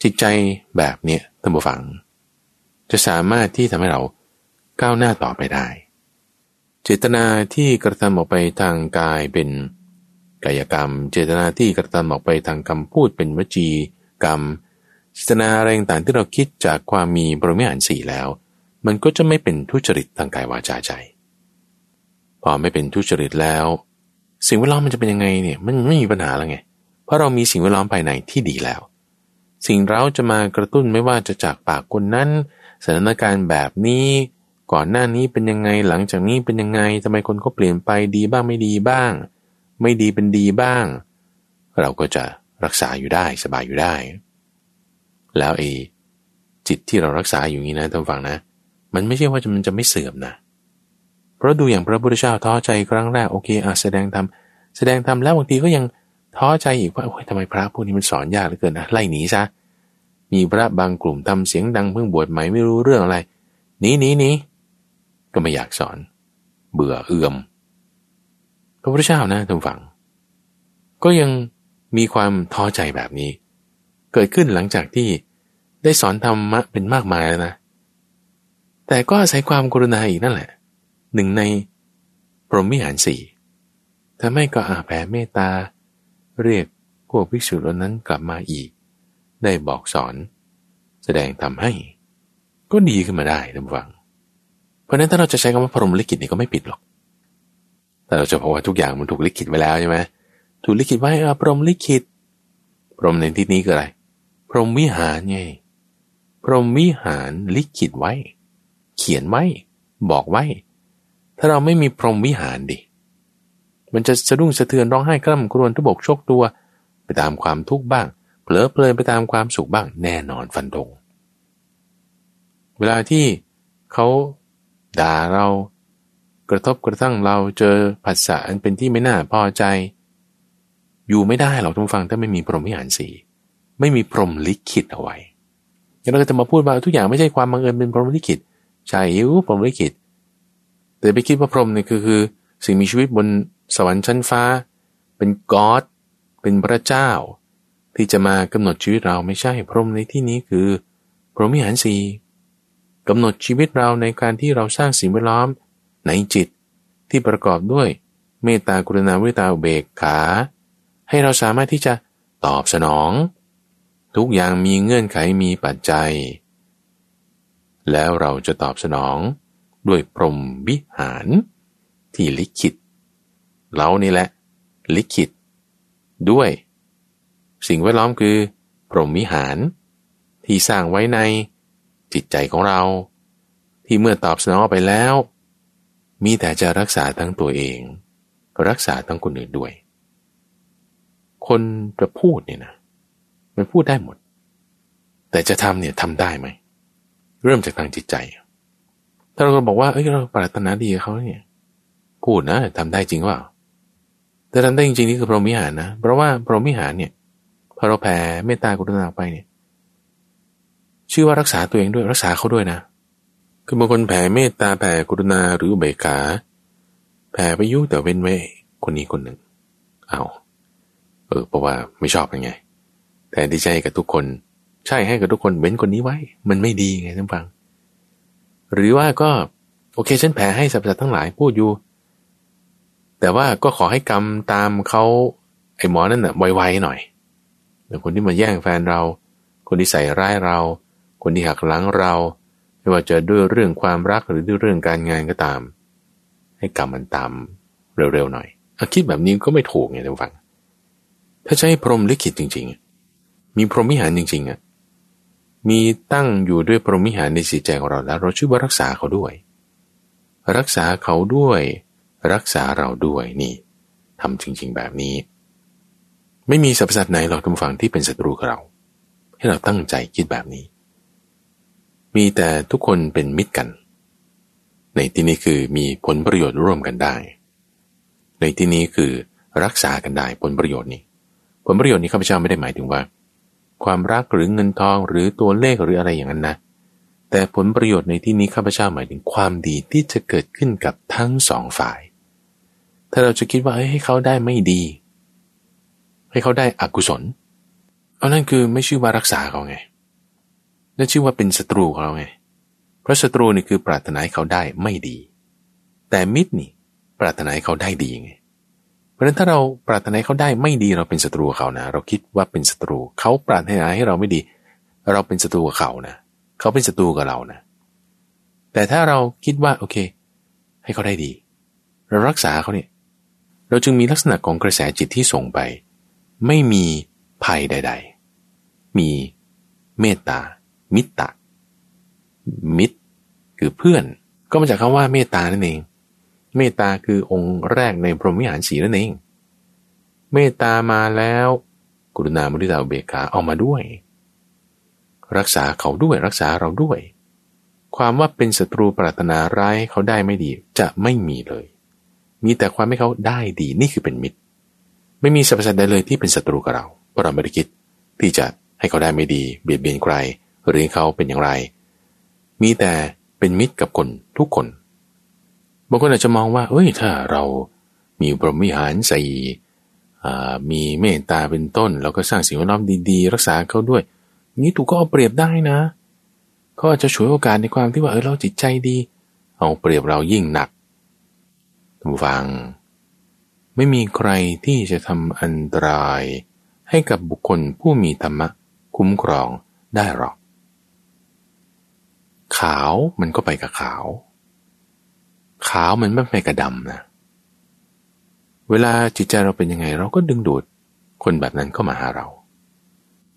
จิตใจแบบเนี้ยท่านผู้ฟัง จะสามารถที่ทำให้เราก้าวหน้าต่อไปได้ เจตนาที่กระทำออกไปทางกายเป็นกายกรรม เจตนาที่กระทำออกไปทางคำพูดเป็นวจีกรรม เจตนาอะไรต่างที่เราคิดจากความมีบรมิหารสี่แล้ว มันก็จะไม่เป็นทุจริตทางกายวาจาใจ พอไม่เป็นทุจริตแล้ว สิ่งแวดล้อมมันจะเป็นยังไงเนี่ยมันไม่มีปัญหาแล้วไง เพราะเรามีสิ่งแวดล้อมภายในที่ดีแล้ว สิ่งเราจะมากระตุ้นไม่ว่าจะจากปากคนนั้น สถานการณ์แบบนี้ ก่อนหน้านี้เป็นยังไงหลังจากนี้เป็นยังไงทำไมคนก็เปลี่ยนไปดีบ้างไม่ดีบ้าง ไม่ดีเป็นดีบ้าง เราก็จะรักษาอยู่ได้สบายอยู่ได้ แล้วไอ้จิตที่เรารักษาอยู่นี้นะท่านฟังนะ มันไม่ใช่ว่ามันจะไม่เสื่อมนะ เพราะดูอย่างพระพุทธเจ้าท้อใจครั้งแรกโอเคอะแสดงธรรมแสดงธรรมแล้วบางทีก็ยังท้อใจอีกว่าโอ้ยทำไมพระพวกนี้มันสอนยากเหลือเกินนะไล่หนีซะมีพระบางกลุ่มทำเสียงดังเพิ่งบวชใหม่ไม่รู้เรื่องอะไรหนีหนีหนีก็ไม่อยากสอน เบื่อเอื่อมพระพุทธเจ้านะท่านฟัง ก็ยังมีความท้อใจแบบนี้ เกิดขึ้นหลังจากที่ได้สอนธรรมะเป็นมากมายแล้วนะ แต่ก็อาศัยความกรุณาอีกนั่นแหละ หนึ่งในพรหมิหารสี่ถ้าไม่ก็อาแผ่เมตตา เรียกพวกภิกษุเหล่านั้นกลับมาอีก ได้บอกสอน แสดงทำให้ ก็ดีขึ้นมาได้ท่านฟัง เพราะนั้นถ้าเราจะใช้คำว่าพรหมลิขิตนี่ก็ไม่ผิดหรอก แต่เราจะพบว่าทุกอย่างมันถูกลิขิตไว้แล้วใช่ไหมถูกลิขิตไว้เออพรหมลิขิต พรหมในที่นี้คืออะไร พรหมวิหารไง พรหมวิหารลิขิตไว้ เขียนไว้ บอกไว้ ถ้าเราไม่มีพรหมวิหารดิ มันจะสะดุ้งสะเทือนร้องไห้กล้ำกรวนทุบกชกตัว ไปตามความทุกข์บ้าง เผลอเพลินไปตามความสุขบ้างแน่นอนฟันธงเวลาที่เขาด่าเรากระทบกระทั่งเราเจอผัสสะอันเป็นที่ไม่น่าพอใจ อยู่ไม่ได้หรอกทุกฟังถ้าไม่มีพรหมวิหารสีไม่มีพรหมลิขิตเอาไว้เราก็จะมาพูดว่าทุกอย่างไม่ใช่ความบังเอิญเป็นพรหมลิขิต ใช่หิวพรหมลิขิตแต่ไปคิดว่าพรหมเนี่ยคือคือ สิ่งมีชีวิตบนสวรรค์ชั้นฟ้า เป็นกอดเป็นพระเจ้า ที่จะมากำหนดชีวิตเราไม่ใช่พรหมในที่นี้คือ พรหมิหารสีกำหนดชีวิตเราในการที่เราสร้างสิ่งแวดล้อมในจิตที่ประกอบด้วยเมตตากรุณาวิตาเบกขา ให้เราสามารถที่จะตอบสนอง ทุกอย่างมีเงื่อนไขมีปัจจัย แล้วเราจะตอบสนองด้วยพรหมวิหารที่ลิขิตเรานี่แหละ ลิขิต ด้วย สิ่งแวดล้อมคือ พรหมิหาร ที่สร้างไว้ในจิตใจของเรา ที่เมื่อตอบสนองไปแล้ว มีแต่จะรักษาทั้งตัวเอง รักษาทั้งคนอื่นด้วย คนจะพูดเนี่ยนะ มันพูดได้หมด แต่จะทำเนี่ยทำได้ไหม เริ่มจากทางจิตใจ ถ้าเราบอกว่าเอ้ยเราปรารถนาดีกับเขาเนี่ยพูดนะทำได้จริงว่าแต่ทำได้จริงๆนี่คือพรหมิหารนะเพราะว่าพรหมิหารเนี่ยพอเราแผ่เมตตากรุณาไปเนี่ย ชื่อว่ารักษาตัวเองด้วยรักษาเขาด้วยนะ คือบางคนแผ่เมตตาแผ่กรุณาหรือเบกขาแผ่ไปยุ่แต่เว้นไว้คนนี้คนหนึ่ง เอา เออเพราะว่าไม่ชอบยังไง แต่ที่จะให้กับทุกคน ใช่ให้กับทุกคนเว้นคนนี้ไว้ มันไม่ดีไงท่านฟัง หรือว่าก็โอเคฉันแผ่ให้สรรพสัตว์ทั้งหลายพูดอยู่ แต่ว่าก็ขอให้กรรมตามเขาไอ้หมอนั่นน่ะไวๆหน่อยแต่คนที่มาแย่งแฟนเรา คนที่ใส่ร้ายเรา คนที่หักหลังเรา ไม่ว่าจะด้วยเรื่องความรักหรือด้วยเรื่องการงานก็ตาม ให้กรรมมันตามเร็วๆหน่อยอคิดแบบนี้ก็ไม่ถูกไงท่านฟัง ถ้าใช้พรหมลิขิตจริง ๆ มีพรหมิหารจริงๆอะ มีตั้งอยู่ด้วยพรหมิหารในจิตใจของเราแล้ว เราชื่อว่ารักษาเขาด้วย รักษาเขาด้วย รักษาเราด้วยนี่ทำจริง ๆแบบนี้ ไม่มีสรรพสัตว์ไหนหรอกทุกฝั่งที่เป็นศัตรูกับเรา ให้เราตั้งใจคิดแบบนี้ มีแต่ทุกคนเป็นมิตรกัน ในที่นี้คือมีผลประโยชน์ร่วมกันได้ ในที่นี้คือรักษากันได้ผลประโยชน์นี้ผลประโยชน์นี้ข้าพเจ้าไม่ได้หมายถึงว่า ความรักหรือเงินทองหรือตัวเลขหรืออะไรอย่างนั้นนะ แต่ผลประโยชน์ในที่นี้ข้าพเจ้าหมายถึงความดีที่จะเกิดขึ้นกับทั้งสองฝ่าย ถ้าเราจะคิดว่าให้เขาได้ไม่ดี ให้เขาได้อกุศล เอานั่นคือไม่ชื่อว่ารักษาเขาไงนั่นชื่อว่าเป็นศัตรูของเราไง เพราะศัตรูนี่คือปรารถนาให้เขาได้ไม่ดี แต่มิตรนี่ปรารถนาให้เขาได้ดีไง เพราะฉะนั้นถ้าเราปรารถนาให้เขาได้ไม่ดีเราเป็นศัตรูเขานะ เราคิดว่าเป็นศัตรูเขาปรารถนาให้เราไม่ดี เราเป็นศัตรูกับเขานะเขาเป็นศัตรูกับเรานะ แต่ถ้าเราคิดว่าโอเค ให้เขาได้ดี เรารักษาเขาเนี่ยเราจึงมีลักษณะของกระแสจิตที่ส่งไป ไม่มีภัยใด ๆ มีเมตตา มิตตะมิตร คือเพื่อน ก็มาจากคำว่าเมตตานั่นเอง เมตตาคือองค์แรกในพรหมวิหารสีนั่นเอง เมตตามาแล้ว กรุณามุทิตาเบกขาเอามาด้วย รักษาเขาด้วยรักษาเราด้วย ความว่าเป็นศัตรูปรารถนาร้ายเขาได้ไม่ดีจะไม่มีเลย มีแต่ความให้เขาได้ดีนี่คือเป็นมิตร ไม่มีสรรพสัตว์ใดเลยที่เป็นศัตรูกับเราเพราะเราไม่ได้คิดที่จะให้เขาได้ไม่ดี เบียดเบียนใครหรือเขาเป็นอย่างไร มีแต่เป็นมิตรกับคนทุกคน บางคนอาจจะมองว่า เอ้ย ถ้าเรามีบรมิหารใส่มีเมตตาเป็นต้นแล้วก็สร้างสิ่งแวดล้อมดีๆ รักษาเขาด้วย นี้ถูกก็เอาเปรียบได้นะเขาอาจจะฉวยโอกาสในความที่ว่าเออเราจิตใจดี เอาเปรียบเรายิ่งหนักท่านฟัง ไม่มีใครที่จะทำอันตราย ให้กับบุคคลผู้มีธรรมะคุ้มครองได้หรอก ขาวมันก็ไปกับขาว ขาวมันไม่ไปกับดำนะ เวลาจิตใจเราเป็นยังไง เราก็ดึงดูดคนแบบนั้นเข้ามาหาเรา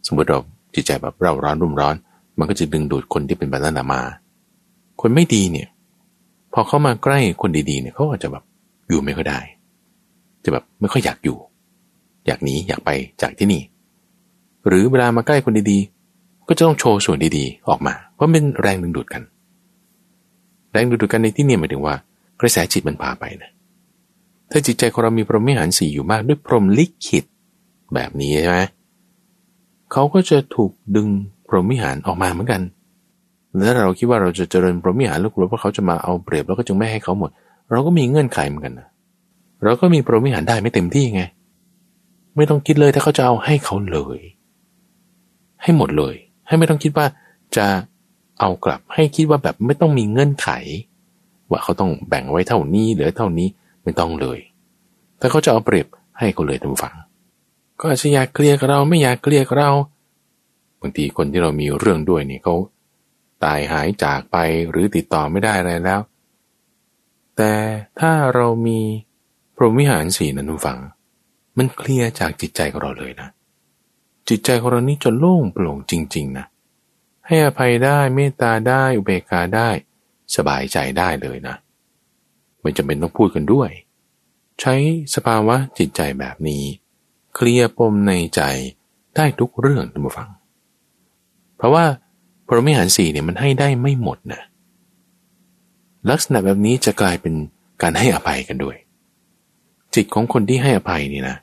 สมมติเราจิตใจแบบเราร้อนรุ่มร้อน มันก็จะดึงดูดคนที่เป็นแบบนั้นมา คนไม่ดีเนี่ย พอเข้ามาใกล้คนดีๆเนี่ยเขาอาจจะแบบอยู่ไม่ค่อยได้ จะแบบไม่ค่อยอยากอยู่ อยากหนีอยากไปจากที่นี่ หรือเวลามาใกล้คนดีๆ ก็จะต้องโชว์ส่วนดีๆ ออกมา เพราะเป็นแรงดึงดูดกัน แรงดึงดูดกันในที่นี้หมายถึงว่า กระแสจิตมันพาไปนะถ้าจิตใจของเรามีพรหมิหารสี่อยู่มากด้วยพรหมลิขิตแบบนี้ใช่ไหมเขาก็จะถูกดึงพรหมิหารออกมาเหมือนกันแล้วเราคิดว่าเราจะเจริญพรหมิหารแล้วกลัวว่าเขาจะมาเอาเปรียบแล้วก็จึงไม่ให้เขาหมด เราก็มีเงื่อนไขเหมือนกันนะเราก็มีพรหมิหารได้ไม่เต็มที่ไง ไม่ต้องคิดเลยถ้าเขาจะเอาให้เขาเลย ให้หมดเลย ให้ไม่ต้องคิดว่าจะเอากลับให้คิดว่าแบบไม่ต้องมีเงื่อนไข ว่าเขาต้องแบ่งไว้เท่านี้เหลือเท่านี้ไม่ต้องเลย ถ้าเขาจะเอาเปรียบให้เขาเลยทุกฝัง ก็อาจจะอยากเคลียร์กับเราไม่อยากเคลียร์กับเราบางทีคนที่เรามีเรื่องด้วยนี่เขาตายหายจากไปหรือติดต่อไม่ได้อะไรแล้ว แต่ถ้าเรามีพรหมวิหารสีนั้นทุกฝัง มันเคลียร์จากจิตใจของเราเลยนะ จิตใจของเรานี่จนโล่งโปร่งจริง ๆนะให้อภัยได้เมตตาได้อุเบกขาได้ สบายใจได้เลยนะ ไม่จำเป็นต้องพูดกันด้วย ใช้สภาวะจิตใจแบบนี้ เคลียร์ปมในใจได้ทุกเรื่องท่านผู้ฟัง เพราะว่าพรหมิหารสี่เนี่ยมันให้ได้ไม่หมดนะลักษณะแบบนี้จะกลายเป็นการให้อภัยกันด้วย จิตของคนที่ให้อภัยนี่นะ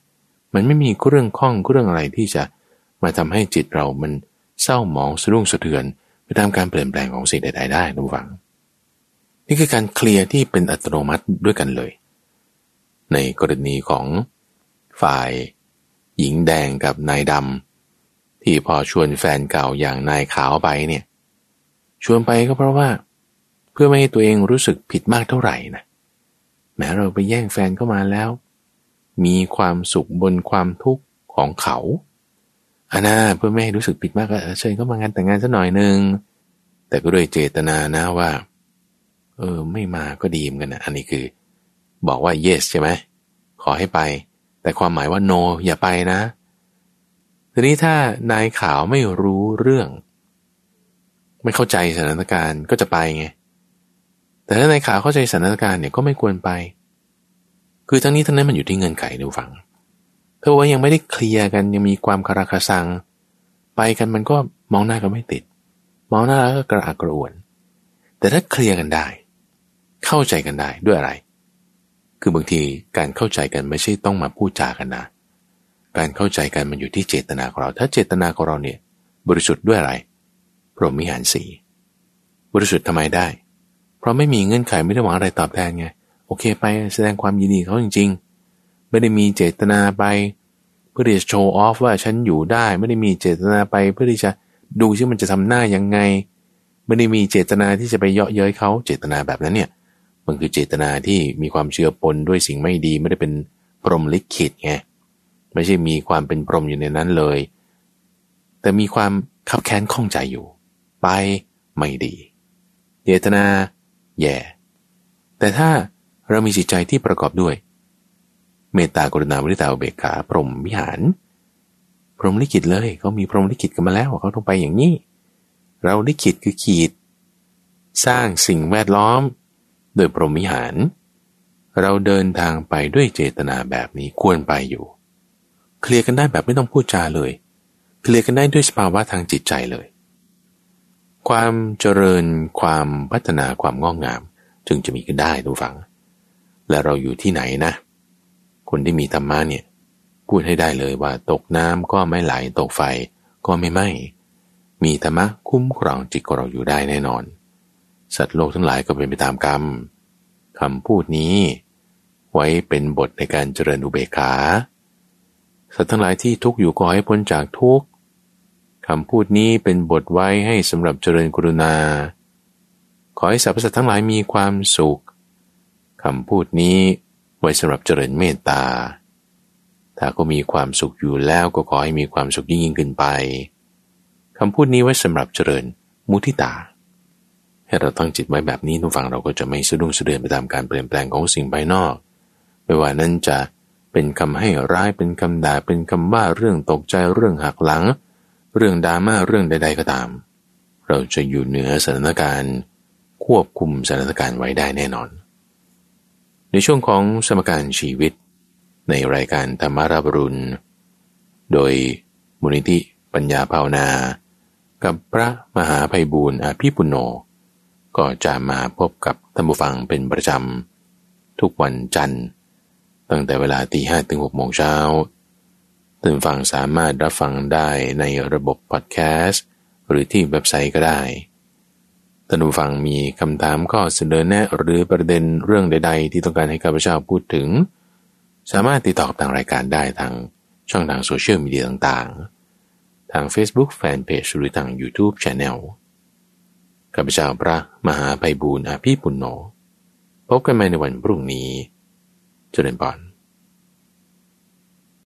มันไม่มีเรื่องข้องเรื่องอะไรที่จะมาทำให้จิตเรามันเศร้าหมองสะดุ้งสะเทือน ไปตามการเปลี่ยนแปลงของสิ่งใดๆได้ท่านผู้ฟัง นี่คือการเคลียร์ที่เป็นอัตโนมัติด้วยกันเลย ในกรณีของฝ่ายหญิงแดงกับนายดำที่พอชวนแฟนเก่าอย่างนายขาวไปเนี่ย ชวนไปก็เพราะว่า เพื่อไม่ให้ตัวเองรู้สึกผิดมากเท่าไหร่นะแม้เราไปแย่งแฟนเข้ามาแล้ว มีความสุขบนความทุกข์ของเขาอันน่าเพื่อไม่ให้รู้สึกผิดมากก็เชิญเข้ามางานแต่งงานสักหน่อยหนึ่งแต่ก็โดยเจตนานะว่า เออ ไม่มาก็ดีเหมือนกันนะอันนี้คือ บอกว่า yes ใช่ไหมขอให้ไป แต่ความหมายว่า no อย่าไปนะ ทีนี้ถ้านายขาวไม่รู้เรื่อง ไม่เข้าใจสถานการณ์ก็จะไปไง แต่ถ้านายขาวเข้าใจสถานการณ์เนี่ยก็ไม่ควรไป คือทั้งนี้ทั้งนั้นมันอยู่ที่เงินไขดูฟังเธอว่ายังไม่ได้เคลียร์กันยังมีความคาราคาซัง ไปกันมันก็มองหน้ากันไม่ติด มองหน้าแล้วก็กระอักกระอ่วนแต่ถ้าเคลียร์กันได้ เข้าใจกันได้ด้วยอะไร คือบางทีการเข้าใจกันไม่ใช่ต้องมาพูดจากันนะ การเข้าใจกันมันอยู่ที่เจตนาของเรา ถ้าเจตนาของเราเนี่ยบริสุทธิ์ด้วยอะไร พรหมิหารสีบริสุทธิ์ทำไมได้ เพราะไม่มีเงื่อนไขไม่ได้หวังอะไรตอบแทนไง โอเคไปแสดงความยินดีเขาจริง ๆ ไม่ได้มีเจตนาไปเพื่อที่จะโชว์ออฟว่าฉันอยู่ได้ ไม่ได้มีเจตนาไปเพื่อที่จะดูที่มันจะทำหน้ายังไง ไม่ได้มีเจตนาที่จะไปเยาะเย้ยเขาเจตนาแบบนั้นเนี่ย มันคือเจตนาที่มีความเชื่อปนด้วยสิ่งไม่ดีไม่ได้เป็นพรหมลิขิตไงไม่ใช่มีความเป็นพรหมอยู่ในนั้นเลย แต่มีความขับแค้นข้องใจอยู่ ไปไม่ดีเจตนาแย่ แต่ถ้าเรามีจิตใจที่ประกอบด้วย เมตตากรุณาวิริตาเบกขาพรหมวิหาร พรหมลิขิตเลยเขามีพรหมลิขิตกันมาแล้วเขาต้องไปอย่างนี้ เราลิขิตคือขีด สร้างสิ่งแวดล้อม โดยพรหมิหาร เราเดินทางไปด้วยเจตนาแบบนี้ควรไปอยู่ เคลียร์กันได้แบบไม่ต้องพูดจาเลย เคลียร์กันได้ด้วยสภาวะทางจิตใจเลย ความเจริญความพัฒนาความงอกงาม จึงจะมีกันได้ทุกฝัง และเราอยู่ที่ไหนนะ คนที่มีธรรมะเนี่ยพูดให้ได้เลยว่าตกน้ำก็ไม่ไหลตกไฟก็ไม่ไหม้มีธรรมะคุ้มครองจิตของเราอยู่ได้แน่นอน สัตว์โลกทั้งหลายก็เป็นไปตามกรรมคำพูดนี้ ไว้เป็นบทในการเจริญอุเบกขา สัตว์ทั้งหลายที่ทุกข์อยู่ก็ให้พ้นจากทุกข์คำพูดนี้เป็นบทไว้ให้สำหรับเจริญกรุณา ขอให้สรรพสัตว์ทั้งหลายมีความสุขคำพูดนี้ไว้สำหรับเจริญเมตตา ถ้าก็มีความสุขอยู่แล้วก็ขอให้มีความสุขยิ่งยิ่งขึ้นไปคำพูดนี้ไว้สำหรับเจริญมุทิตา ให้เราตั้งจิตไว้แบบนี้ทุกฝั่งเราก็จะไม่สะดุ้งสะเดือนไปตามการเปลี่ยนแปลงของสิ่งภายนอก ไม่ว่านั้นจะเป็นคำให้ร้ายเป็นคำด่าเป็นคำว่าเรื่องตกใจเรื่องหักหลัง เรื่องดราม่าเรื่องใด ๆก็ตาม เราจะอยู่เหนือสถานการณ์ ควบคุมสถานการณ์ไว้ได้แน่นอน ในช่วงของสมการชีวิต ในรายการธรรมาราบรุณ โดยมูลนิธิปัญญาภาวนา กับพระมหาภัยบูรณ์อภิปุโน ก็จะมาพบกับท่านผู้ฟังเป็นประจำ ทุกวันจันทร์ ตั้งแต่เวลาตีห้ถึงหกโมงเช้าท่านฟังสามารถรับฟังได้ในระบบพอดแคสต์ หรือที่เว็บไซต์ก็ได้ท่านผู้ฟังมีคำถามข้อเสนอแนะหรือประเด็นเรื่องใด ๆ ที่ต้องการให้ข้าพเจ้าพูดถึง สามารถติดต่อทางรายการได้ทางช่องทางโซเชียลมีเดียต่างๆ ทาง Facebook Fanpage หรือทาง YouTube Channel ข้าพเจ้าพระมหาไพบูลอาภีปุณโญพบกันใหม่ในวันพรุ่งนี้เจริญพร